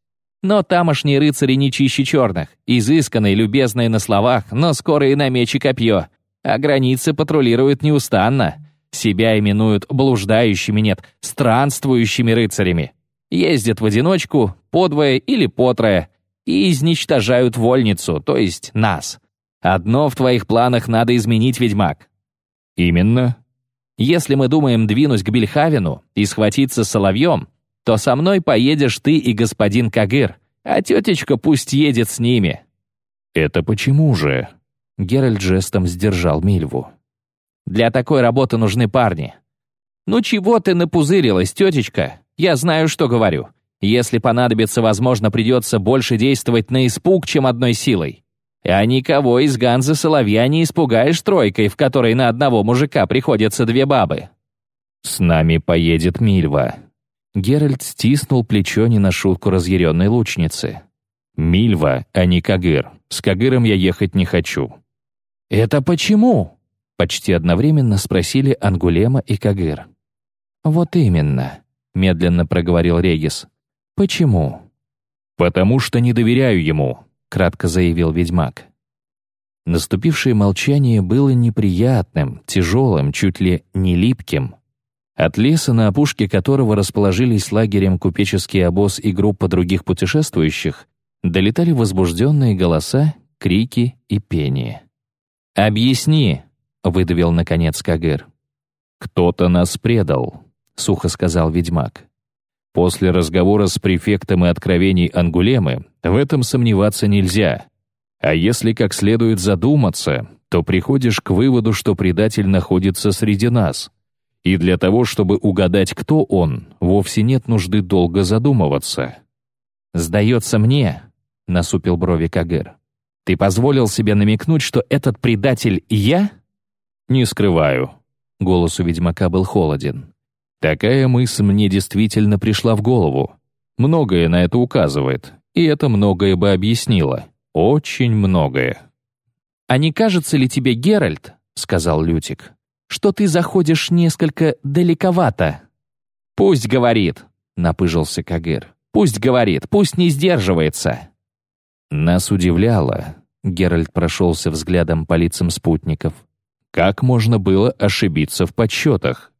[SPEAKER 2] Но тамошние рыцари не чище черных, изысканные, любезные на словах, но скоро и на меч и копье а границы патрулируют неустанно. Себя именуют блуждающими, нет, странствующими рыцарями. Ездят в одиночку, подвое или потрое, и изничтожают вольницу, то есть нас. Одно в твоих планах надо изменить, ведьмак.
[SPEAKER 3] Именно.
[SPEAKER 2] Если мы думаем двинуть к Бельхавину и схватиться с Соловьем, то со мной поедешь ты и господин Кагыр, а тетечка пусть едет с ними».
[SPEAKER 3] «Это почему же?»
[SPEAKER 2] Геральт жестом сдержал Мильву. «Для такой работы нужны парни». «Ну чего ты напузырилась, тетечка? Я знаю, что говорю. Если понадобится, возможно, придется больше действовать на испуг, чем одной силой. А никого из Ганзы Соловья не испугаешь тройкой, в которой на одного мужика приходятся две бабы».
[SPEAKER 3] «С нами поедет Мильва».
[SPEAKER 2] Геральт стиснул плечо не на шутку разъяренной лучницы.
[SPEAKER 3] «Мильва, а не Кагыр. С Кагыром я ехать не хочу.
[SPEAKER 2] «Это почему?» — почти одновременно спросили Ангулема и Кагыр. «Вот именно», — медленно проговорил Регис. «Почему?»
[SPEAKER 3] «Потому что не доверяю ему», — кратко заявил ведьмак.
[SPEAKER 2] Наступившее молчание было неприятным, тяжелым, чуть ли не липким. От леса, на опушке которого расположились лагерем купеческий обоз и группа других путешествующих, долетали возбужденные голоса, крики и пение. «Объясни», — выдавил наконец Кагыр.
[SPEAKER 3] «Кто-то нас предал», — сухо сказал ведьмак. «После разговора с префектом и откровений Ангулемы в этом сомневаться нельзя. А если как следует задуматься, то приходишь к выводу, что предатель находится среди нас. И для того, чтобы угадать, кто он, вовсе нет нужды долго задумываться».
[SPEAKER 2] «Сдается мне», — насупил брови Кагыр, ты позволил себе намекнуть, что этот предатель я?
[SPEAKER 3] Не скрываю. Голос у ведьмака был холоден. Такая мысль мне действительно пришла в голову. Многое на это указывает, и это многое бы объяснило. Очень многое.
[SPEAKER 2] «А не кажется ли тебе, Геральт, — сказал Лютик, — что ты заходишь несколько далековато?» «Пусть говорит», — напыжился Кагыр. «Пусть говорит, пусть не сдерживается».
[SPEAKER 3] Нас удивляло, Геральт прошелся взглядом по лицам спутников, как можно было ошибиться в подсчетах.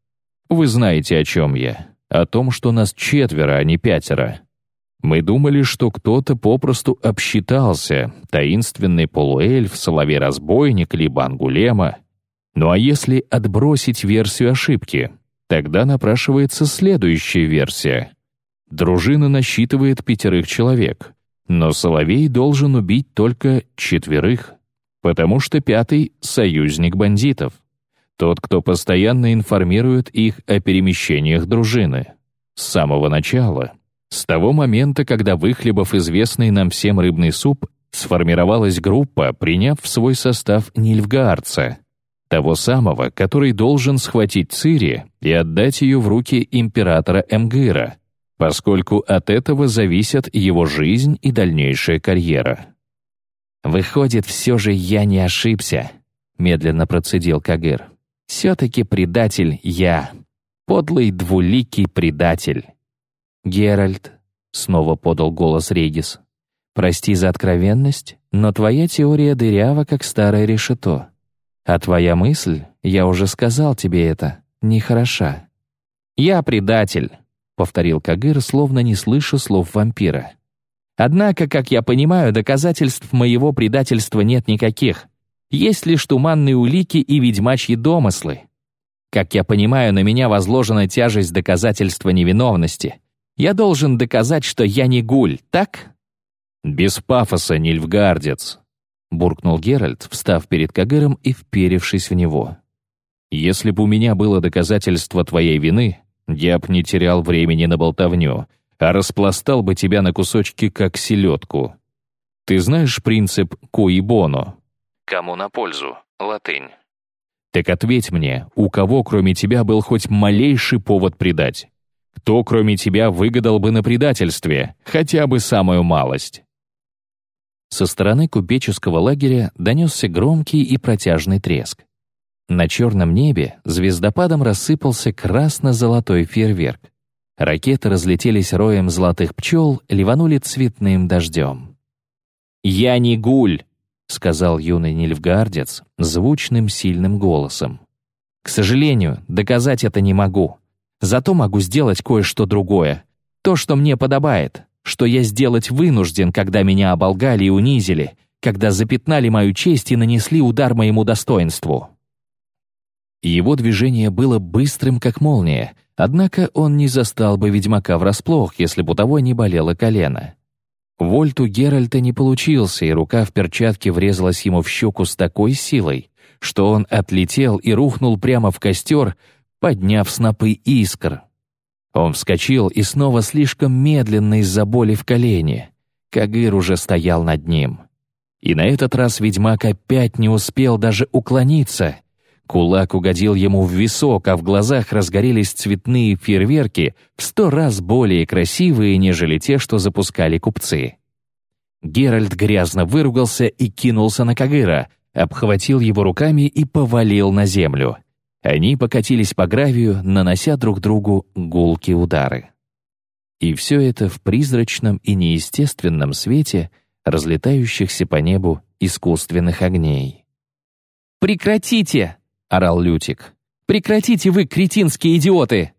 [SPEAKER 3] Вы знаете, о чем я. О том, что нас четверо, а не пятеро. Мы думали, что кто-то попросту обсчитался, таинственный полуэльф, соловей-разбойник, либо ангулема. Ну а если отбросить версию ошибки, тогда напрашивается следующая версия. Дружина насчитывает пятерых человек, но Соловей должен убить только четверых, потому что пятый — союзник бандитов. Тот, кто постоянно информирует их о перемещениях дружины. С самого начала. С того момента, когда, выхлебав известный нам всем рыбный суп, сформировалась группа, приняв в свой состав Нильфгаарца, того самого, который должен схватить Цири и отдать ее в руки императора Эмгыра,
[SPEAKER 1] поскольку от этого зависят его жизнь и дальнейшая карьера.
[SPEAKER 2] «Выходит, все же я не ошибся», — медленно процедил Кагыр. «Все-таки предатель я. Подлый двуликий предатель». «Геральт», — снова подал голос Регис, — «прости за откровенность, но твоя теория дырява, как старое решето. А твоя мысль, я уже сказал тебе это, нехороша». «Я предатель», — повторил Кагыр, словно не слыша слов вампира. «Однако, как я понимаю, доказательств моего предательства нет никаких. Есть лишь туманные улики и ведьмачьи домыслы. Как я понимаю, на меня возложена тяжесть доказательства невиновности. Я должен доказать, что я не гуль, так?»
[SPEAKER 1] «Без пафоса, Нильфгардец», — буркнул Геральт, встав перед Кагыром и вперевшись в него. «Если бы у меня было доказательство твоей вины, я б не терял времени на болтовню, а распластал бы тебя на кусочки, как селедку. Ты знаешь принцип «куи боно»?»
[SPEAKER 2] «Кому на пользу?» Латынь.
[SPEAKER 1] «Так ответь мне, у кого кроме тебя был хоть малейший повод предать? Кто кроме тебя выгадал бы на предательстве, хотя бы самую малость?» Со стороны купеческого лагеря донесся громкий и протяжный треск. На черном небе звездопадом рассыпался красно-золотой фейерверк. Ракеты разлетелись роем золотых пчел, ливанули цветным дождем.
[SPEAKER 2] «Я не гуль!» — сказал юный нильфгардец звучным сильным голосом. «К сожалению, доказать это не могу. Зато могу сделать кое-что другое. То, что мне подобает что я сделать вынужден, когда меня оболгали и унизили, когда запятнали мою честь и нанесли удар моему достоинству.
[SPEAKER 1] Его движение было быстрым, как молния, однако он не застал бы ведьмака врасплох, если бы у того не болело колено. Вольт у Геральта не получился, и рука в перчатке врезалась ему в щеку с такой силой, что он отлетел и рухнул прямо в костер, подняв снопы искр. Он вскочил и снова слишком медленно из-за боли в колене. Кагыр уже стоял над ним. И на этот раз ведьмак опять не успел даже уклониться. Кулак угодил ему в висок, а в глазах разгорелись цветные фейерверки в сто раз более красивые, нежели те, что запускали купцы. Геральт грязно выругался и кинулся на Кагыра, обхватил его руками и повалил на землю. Они покатились по гравию, нанося друг другу гулкие удары. И все это в призрачном и неестественном свете разлетающихся по небу искусственных огней.
[SPEAKER 2] «Прекратите!» — орал Лютик. «Прекратите вы, кретинские идиоты!»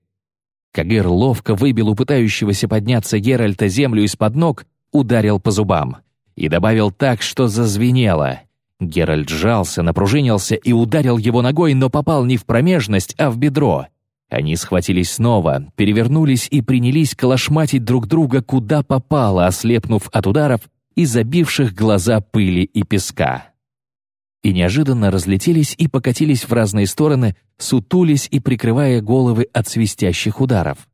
[SPEAKER 1] Кагер ловко выбил у пытающегося подняться Геральта землю из-под ног, ударил по зубам и добавил так, что зазвенело. Геральт сжался, напружинился и ударил его ногой, но попал не в промежность, а в бедро. Они схватились снова, перевернулись и принялись колошматить друг друга куда попало, ослепнув от ударов и забивших глаза пыли и песка. И неожиданно разлетелись и покатились в разные стороны, сутулись и прикрывая головы от свистящих ударов.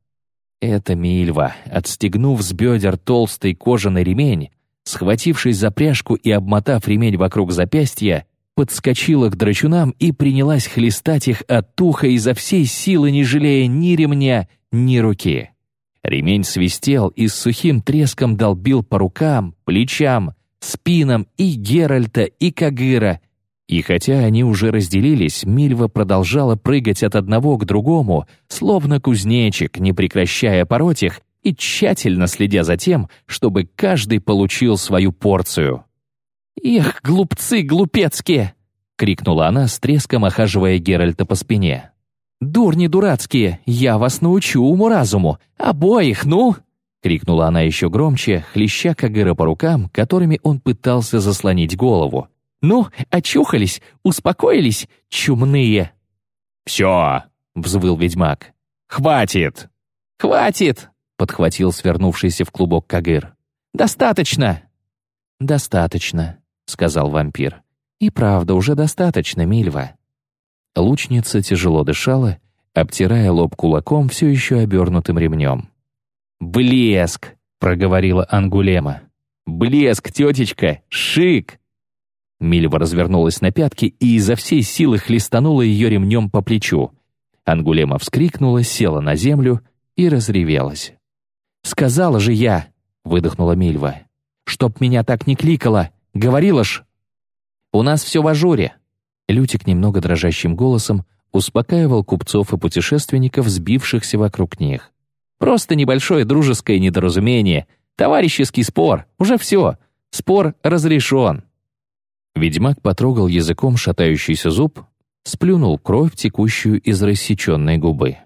[SPEAKER 1] Это Мильва, отстегнув с бедер толстый кожаный ремень, схватившись за пряжку и обмотав ремень вокруг запястья, подскочила к драчунам и принялась хлестать их от уха изо всей силы, не жалея ни ремня, ни руки. Ремень свистел и с сухим треском долбил по рукам, плечам, спинам и Геральта, и Кагыра. И хотя они уже разделились, Мильва продолжала прыгать от одного к другому, словно кузнечик, не прекращая пороть их и тщательно следя за тем, чтобы каждый получил свою порцию.
[SPEAKER 2] «Эх, глупцы глупецкие!» — крикнула она с треском, охаживая Геральта по спине. «Дурни дурацкие, я вас научу уму-разуму! Обоих, ну!» — крикнула она еще громче, хлеща Кагыра по рукам, которыми он пытался заслонить голову. «Ну, очухались, успокоились, чумные!»
[SPEAKER 1] «Все!» — взвыл ведьмак. «Хватит!»
[SPEAKER 2] «Хватит!» — подхватил свернувшийся в клубок Кагыр. «Достаточно!» «Достаточно», — сказал вампир. «И правда, уже достаточно, Мильва».
[SPEAKER 1] Лучница тяжело дышала, обтирая лоб кулаком, все еще обернутым ремнем.
[SPEAKER 2] «Блеск!» — проговорила Ангулема. «Блеск, тетечка! Шик!»
[SPEAKER 1] Мильва развернулась на пятки и изо всей силы хлестанула ее ремнем по плечу. Ангулема вскрикнула, села на землю и разревелась.
[SPEAKER 2] «Сказала же я!» — выдохнула Мильва. «Чтоб меня так не кликало! Говорила ж!» «У нас все в ажуре!» Лютик немного дрожащим голосом успокаивал купцов и путешественников, сбившихся вокруг них. «Просто небольшое дружеское недоразумение. Товарищеский спор. Уже все. Спор разрешен». Ведьмак потрогал языком шатающийся зуб, сплюнул кровь, текущую из рассеченной губы.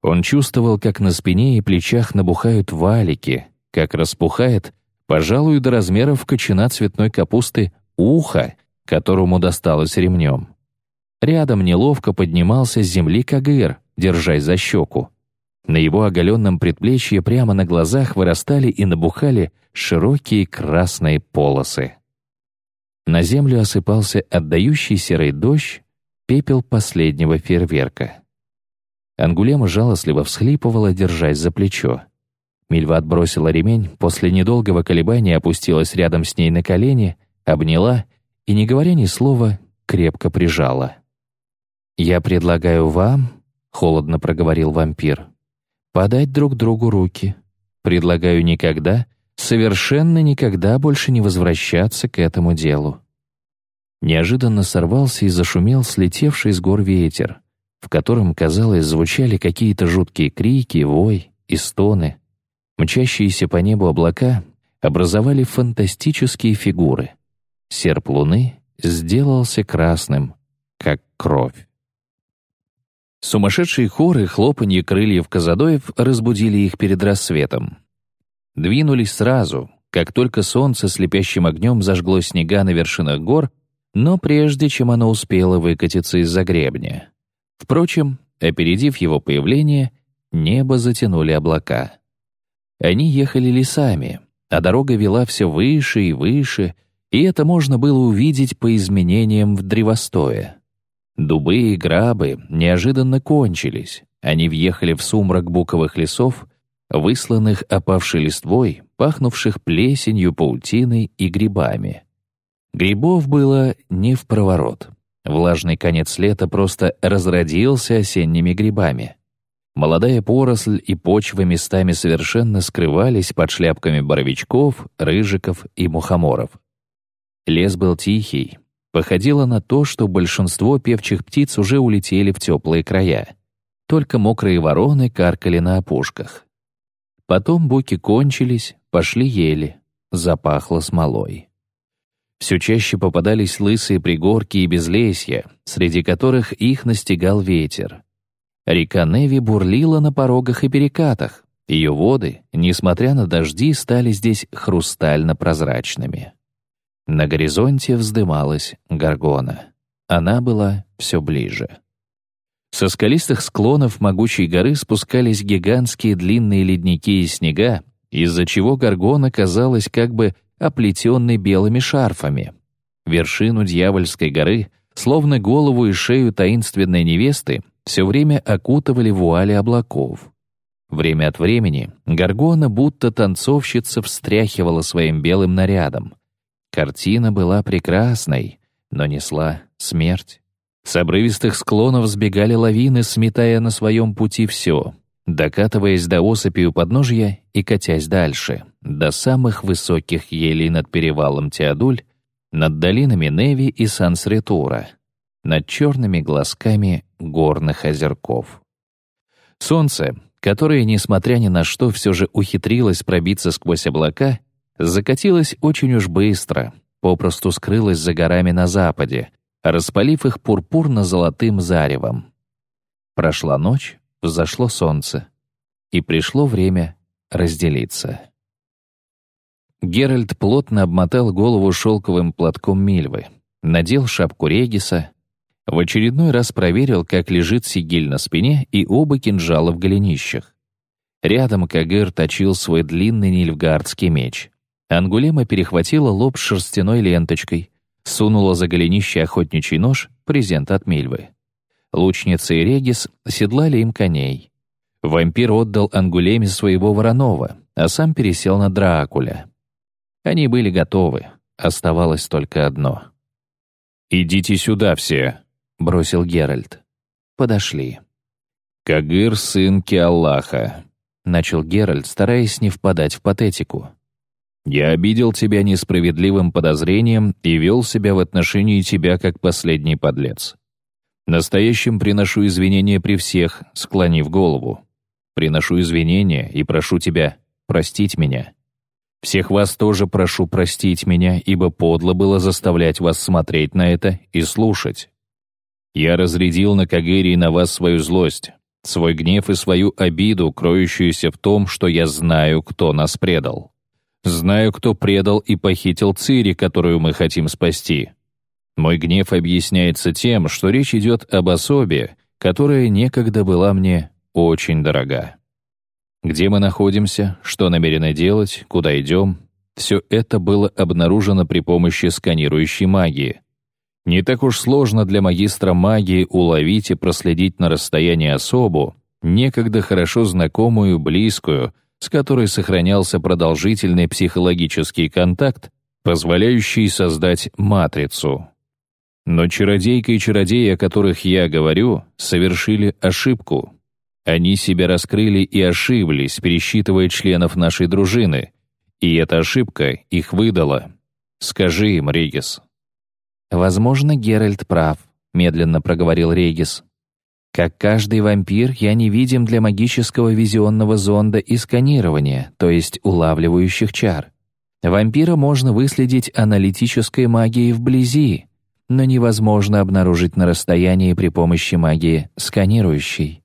[SPEAKER 2] Он чувствовал, как на спине и плечах набухают валики, как распухает, пожалуй, до размеров кочана цветной капусты, ухо, которому досталось ремнем. Рядом неловко поднимался с земли Кагыр, держась за щеку. На его оголенном предплечье прямо на глазах вырастали и набухали широкие красные полосы. На землю осыпался отдающий серый дождь, пепел последнего фейерверка. Ангулема жалостливо всхлипывала, держась за плечо. Мильва отбросила ремень, после недолгого колебания опустилась рядом с ней на колени, обняла и, не говоря ни слова, крепко прижала. «Я предлагаю вам», — холодно проговорил вампир, «подать друг другу руки. Предлагаю никогда, совершенно никогда больше не возвращаться к этому делу». Неожиданно сорвался и зашумел слетевший с гор ветер, в котором, казалось, звучали какие-то жуткие крики, вой и стоны. Мчащиеся по небу облака образовали фантастические фигуры. Серп луны сделался красным, как кровь. Сумасшедшие хоры хлопанье крыльев казадоев разбудили их перед рассветом. Двинулись сразу, как только солнце слепящим огнем зажгло снега на вершинах гор, но прежде чем оно успело выкатиться из-за гребня. Впрочем, опередив его появление, небо затянули облака. Они ехали лесами, а дорога вела все выше и выше, и это можно было увидеть по изменениям в древостое. Дубы и грабы неожиданно кончились. Они въехали в сумрак буковых лесов, высланных опавшей листвой, пахнувших плесенью, паутиной и грибами. Грибов было не в проворот. Влажный конец лета просто разродился осенними грибами. Молодая поросль и почва местами совершенно скрывались под шляпками боровичков, рыжиков и мухоморов. Лес был тихий, Походило на то, что большинство певчих птиц уже улетели в теплые края. Только мокрые вороны каркали на опушках. Потом буки кончились, пошли ели, запахло смолой. Все чаще попадались лысые пригорки и безлесья, среди которых их настигал ветер. Река Неви бурлила на порогах и перекатах. Ее воды, несмотря на дожди, стали здесь хрустально-прозрачными. На горизонте вздымалась горгона. Она была все ближе. Со скалистых склонов могучей горы спускались гигантские длинные ледники и снега, из-за чего горгона казалась как бы оплетенной белыми шарфами. Вершину дьявольской горы, словно голову и шею таинственной невесты, все время окутывали вуали облаков. Время от времени горгона, будто танцовщица, встряхивала своим белым нарядом. Картина была прекрасной, но несла смерть. С обрывистых склонов сбегали лавины, сметая на своем пути все, докатываясь до осыпи у подножья и катясь дальше, до самых высоких елей над перевалом Теодуль, над долинами Неви и Сансретура, над черными глазками горных озерков. Солнце, которое, несмотря ни на что, все же ухитрилось пробиться сквозь облака, закатилась очень уж быстро, попросту скрылась за горами на западе, распалив их пурпурно-золотым заревом. Прошла ночь, взошло солнце, и пришло время разделиться. Геральт плотно обмотал голову шелковым платком Мильвы, надел шапку Региса, в очередной раз проверил, как лежит сигиль на спине и оба кинжала в голенищах. Рядом Кагыр точил свой длинный нильфгардский меч. Ангулема перехватила лоб шерстяной ленточкой, сунула за голенище охотничий нож, презент от Мильвы. Лучница и Регис седлали им коней. Вампир отдал Ангулеме своего Воронова, а сам пересел на Дракуля. Они были готовы, оставалось только одно. «Идите сюда все», — бросил Геральт. Подошли. «Кагыр — сын Киаллаха. — начал Геральт, стараясь не впадать в патетику.
[SPEAKER 3] «Я обидел тебя несправедливым подозрением и вел себя в отношении тебя как последний подлец. Настоящим приношу извинения при всех, склонив голову. Приношу извинения и прошу тебя простить меня. Всех вас тоже прошу простить меня, ибо подло было заставлять вас смотреть на это и слушать. Я разрядил на Кагерии на вас свою злость, свой гнев и свою обиду, кроющуюся в том, что я знаю, кто нас предал. Знаю, кто предал и похитил Цири, которую мы хотим спасти. Мой гнев объясняется тем, что речь идет об особе, которая некогда была мне очень дорога. Где мы находимся, что намерены делать, куда идем, все это было обнаружено при помощи сканирующей магии. Не так уж сложно для магистра магии уловить и проследить на расстоянии особу, некогда хорошо знакомую, близкую, с которой сохранялся продолжительный психологический контакт, позволяющий создать матрицу. Но чародейка и чародеи, о которых я говорю, совершили ошибку. Они себя раскрыли и ошиблись, пересчитывая членов нашей дружины. И эта ошибка их выдала. Скажи им, Регис.
[SPEAKER 2] «Возможно, Геральт прав», — медленно проговорил Регис. «Как каждый вампир, я невидим для магического визионного зонда и сканирования, то есть улавливающих чар. Вампира можно выследить аналитической магией вблизи, но невозможно обнаружить на расстоянии при помощи магии сканирующей.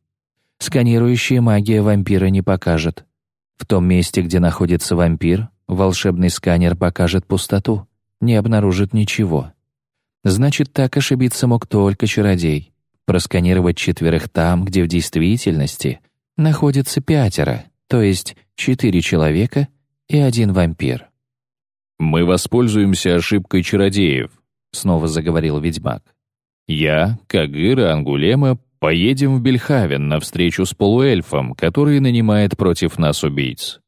[SPEAKER 2] Сканирующая магия вампира не покажет. В том месте, где находится вампир, волшебный сканер покажет пустоту, не обнаружит ничего. Значит, так ошибиться мог только чародей. Просканировать четверых там, где в действительности находится пятеро, то есть четыре человека и один вампир.
[SPEAKER 3] «Мы воспользуемся ошибкой чародеев», — снова заговорил ведьмак. «Я, Кагыр Ангулема Поедем в Бельхавен на встречу с полуэльфом, который нанимает против нас убийц.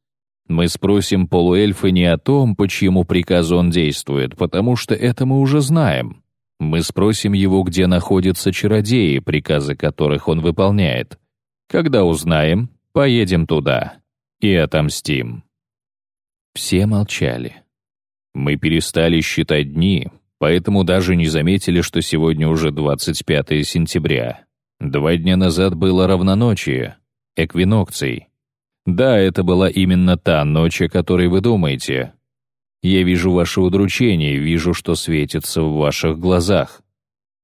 [SPEAKER 3] Мы спросим полуэльфа не о том, по чьему приказу он действует, потому что это мы уже знаем. Мы спросим его, где находятся чародеи, приказы которых он выполняет. Когда узнаем, поедем туда и отомстим». Все молчали. Мы перестали считать дни, поэтому даже не заметили, что сегодня уже 25 сентября. Два дня назад было равноночие, эквинокций. Да, это была именно та ночь, о которой вы думаете. Я вижу ваше удручение, вижу, что светится в ваших глазах.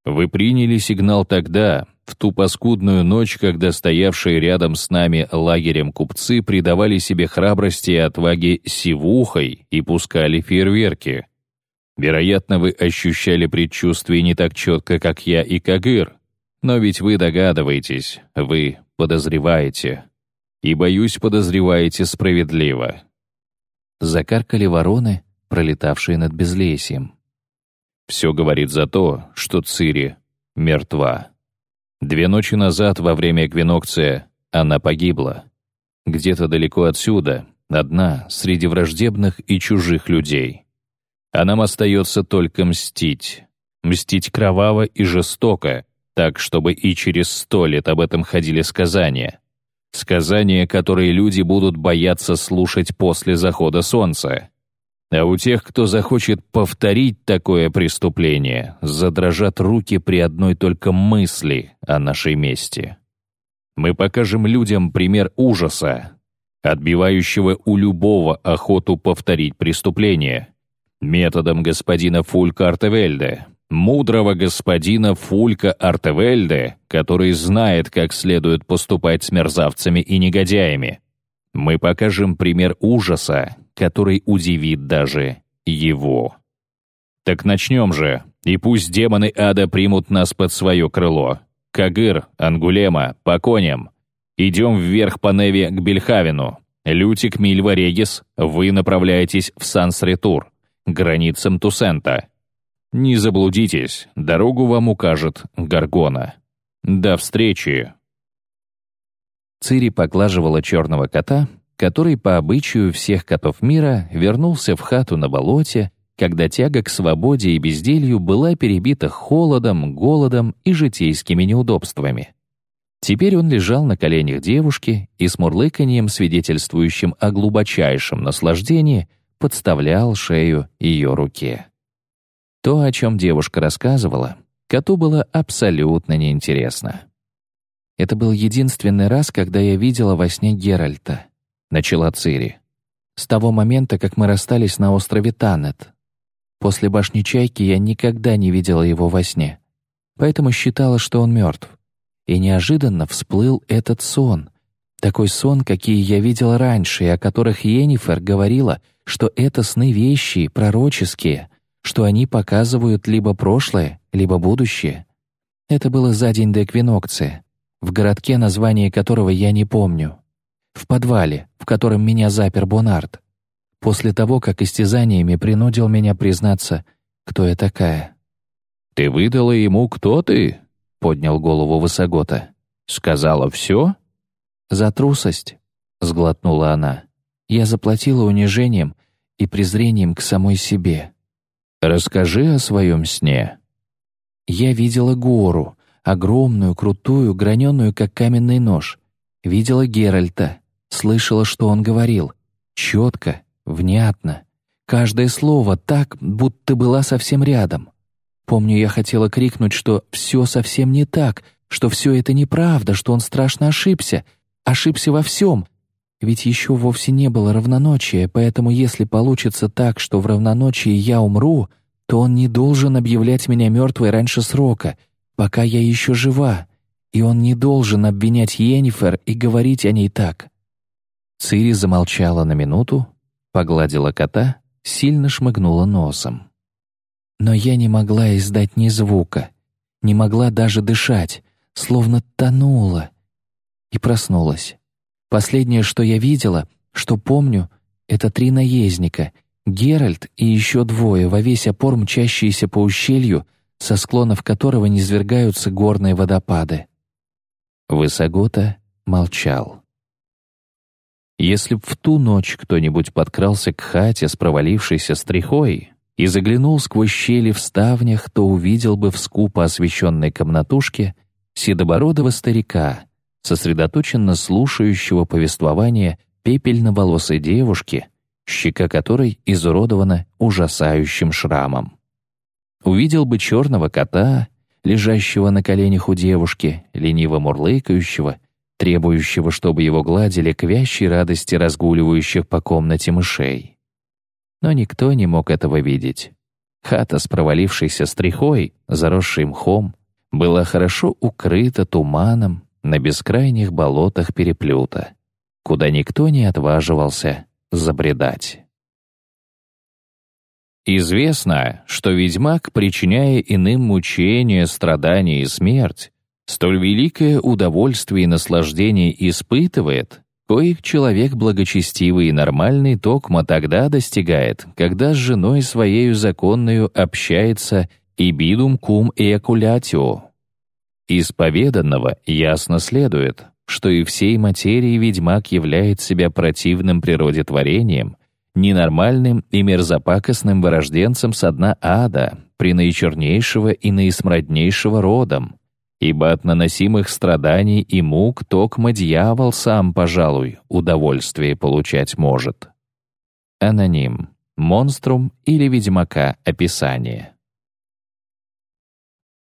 [SPEAKER 3] Вы приняли сигнал тогда, в ту паскудную ночь, когда стоявшие рядом с нами лагерем купцы придавали себе храбрости и отваги сивухой и пускали фейерверки. Вероятно, вы ощущали предчувствие не так четко, как я и Кагыр, но ведь вы догадываетесь, вы подозреваете. И, боюсь, подозреваете справедливо.
[SPEAKER 2] Закаркали вороны, пролетавшие над безлесьем.
[SPEAKER 3] Все говорит за то, что Цири мертва. Две ночи назад, во время эквинокция, она погибла. Где-то далеко отсюда, одна, среди враждебных и чужих людей. А нам остается только мстить. Мстить кроваво и жестоко, так, чтобы и через сто лет об этом ходили сказания. Сказания, которые люди будут бояться слушать после захода солнца. А у тех, кто захочет повторить такое преступление, задрожат руки при одной только мысли о нашей мести. Мы покажем людям пример ужаса, отбивающего у любого охоту повторить преступление, методом господина Фулька Артевельде, мудрого господина Фулька Артевельде, который знает, как следует поступать с мерзавцами и негодяями. Мы покажем пример ужаса, который удивит даже его. Так начнем же, и пусть демоны ада примут нас под свое крыло. Кагыр, Ангулема, по коням. Идем вверх по Неве к Бельхавину. Лютик, Мильва, Регис, вы направляетесь в Сансретур, границам Тусента. Не заблудитесь, дорогу вам укажет Гаргона. До встречи!»
[SPEAKER 2] Цири поглаживала черного кота, который по обычаю всех котов мира вернулся в хату на болоте, когда тяга к свободе и безделью была перебита холодом, голодом и житейскими неудобствами. Теперь он лежал на коленях девушки и с мурлыканьем, свидетельствующим о глубочайшем наслаждении, подставлял шею ее руке. То, о чем девушка рассказывала, коту было абсолютно неинтересно. «Это был единственный раз, когда я видела во сне Геральта», — начала Цири. «С того момента, как мы расстались на острове Танет. После башни Чайки я никогда не видела его во сне, поэтому считала, что он мертв. И неожиданно всплыл этот сон. Такой сон, какие я видела раньше, и о которых Йеннифер говорила, что это сны вещи, пророческие, что они показывают либо прошлое, либо будущее. Это было за день до эквинокции, в городке, название которого я не помню. В подвале, в котором меня запер Бонард. После того, как истязаниями принудил меня признаться, кто я такая.
[SPEAKER 3] «Ты выдала ему, кто ты?» — поднял голову Высогота. «Сказала все?»
[SPEAKER 2] «За трусость», — сглотнула она. «Я заплатила унижением и презрением к самой себе».
[SPEAKER 3] «Расскажи о своем сне».
[SPEAKER 2] Я видела гору, огромную, крутую, граненую, как каменный нож. Видела Геральта, слышала, что он говорил. Четко, внятно. Каждое слово так, будто была совсем рядом. Помню, я хотела крикнуть, что все совсем не так, что все это неправда, что он страшно ошибся, ошибся во всем. Ведь еще вовсе не было равноночия, поэтому если получится так, что в равноночии я умру, то он не должен объявлять меня мертвой раньше срока, пока я еще жива, и он не должен обвинять Йеннифер и говорить о ней так». Цири замолчала на минуту, погладила кота, сильно шмыгнула носом. Но я не могла издать ни звука, не могла даже дышать, словно тонула. И проснулась. Последнее, что я видела, что помню, это три наездника, Геральт и еще двое во весь опор мчащиеся по ущелью, со склонов которого низвергаются горные водопады. Высогота молчал. Если б в ту ночь кто-нибудь подкрался к хате с провалившейся стрихой, и заглянул сквозь щели в ставнях, то увидел бы в скупо освещенной комнатушке седобородого старика, сосредоточенно слушающего повествование пепельноволосой девушки, щека которой изуродована ужасающим шрамом. Увидел бы черного кота, лежащего на коленях у девушки, лениво мурлыкающего, требующего, чтобы его гладили к вящей радости разгуливающих по комнате мышей но никто не мог этого видеть. Хата с провалившейся стрихой, заросшей мхом, была хорошо укрыта туманом на бескрайних болотах переплюта, куда никто не отваживался забредать. Известно, что ведьмак, причиняя иным мучения, страдания и смерть, столь великое удовольствие и наслаждение испытывает, коих человек благочестивый и нормальный токмо тогда достигает, когда с женой своею законную общается и бидум кум эякулятио. Из поведанного ясно следует, что и всей материи ведьмак являет себя противным природе творением, ненормальным и мерзопакостным вырожденцем со дна ада, при наичернейшего и наисмраднейшего родом, ибо от наносимых страданий и мук токмо дьявол сам, пожалуй, удовольствие получать может. Аноним. Монструм или Ведьмака. Описание.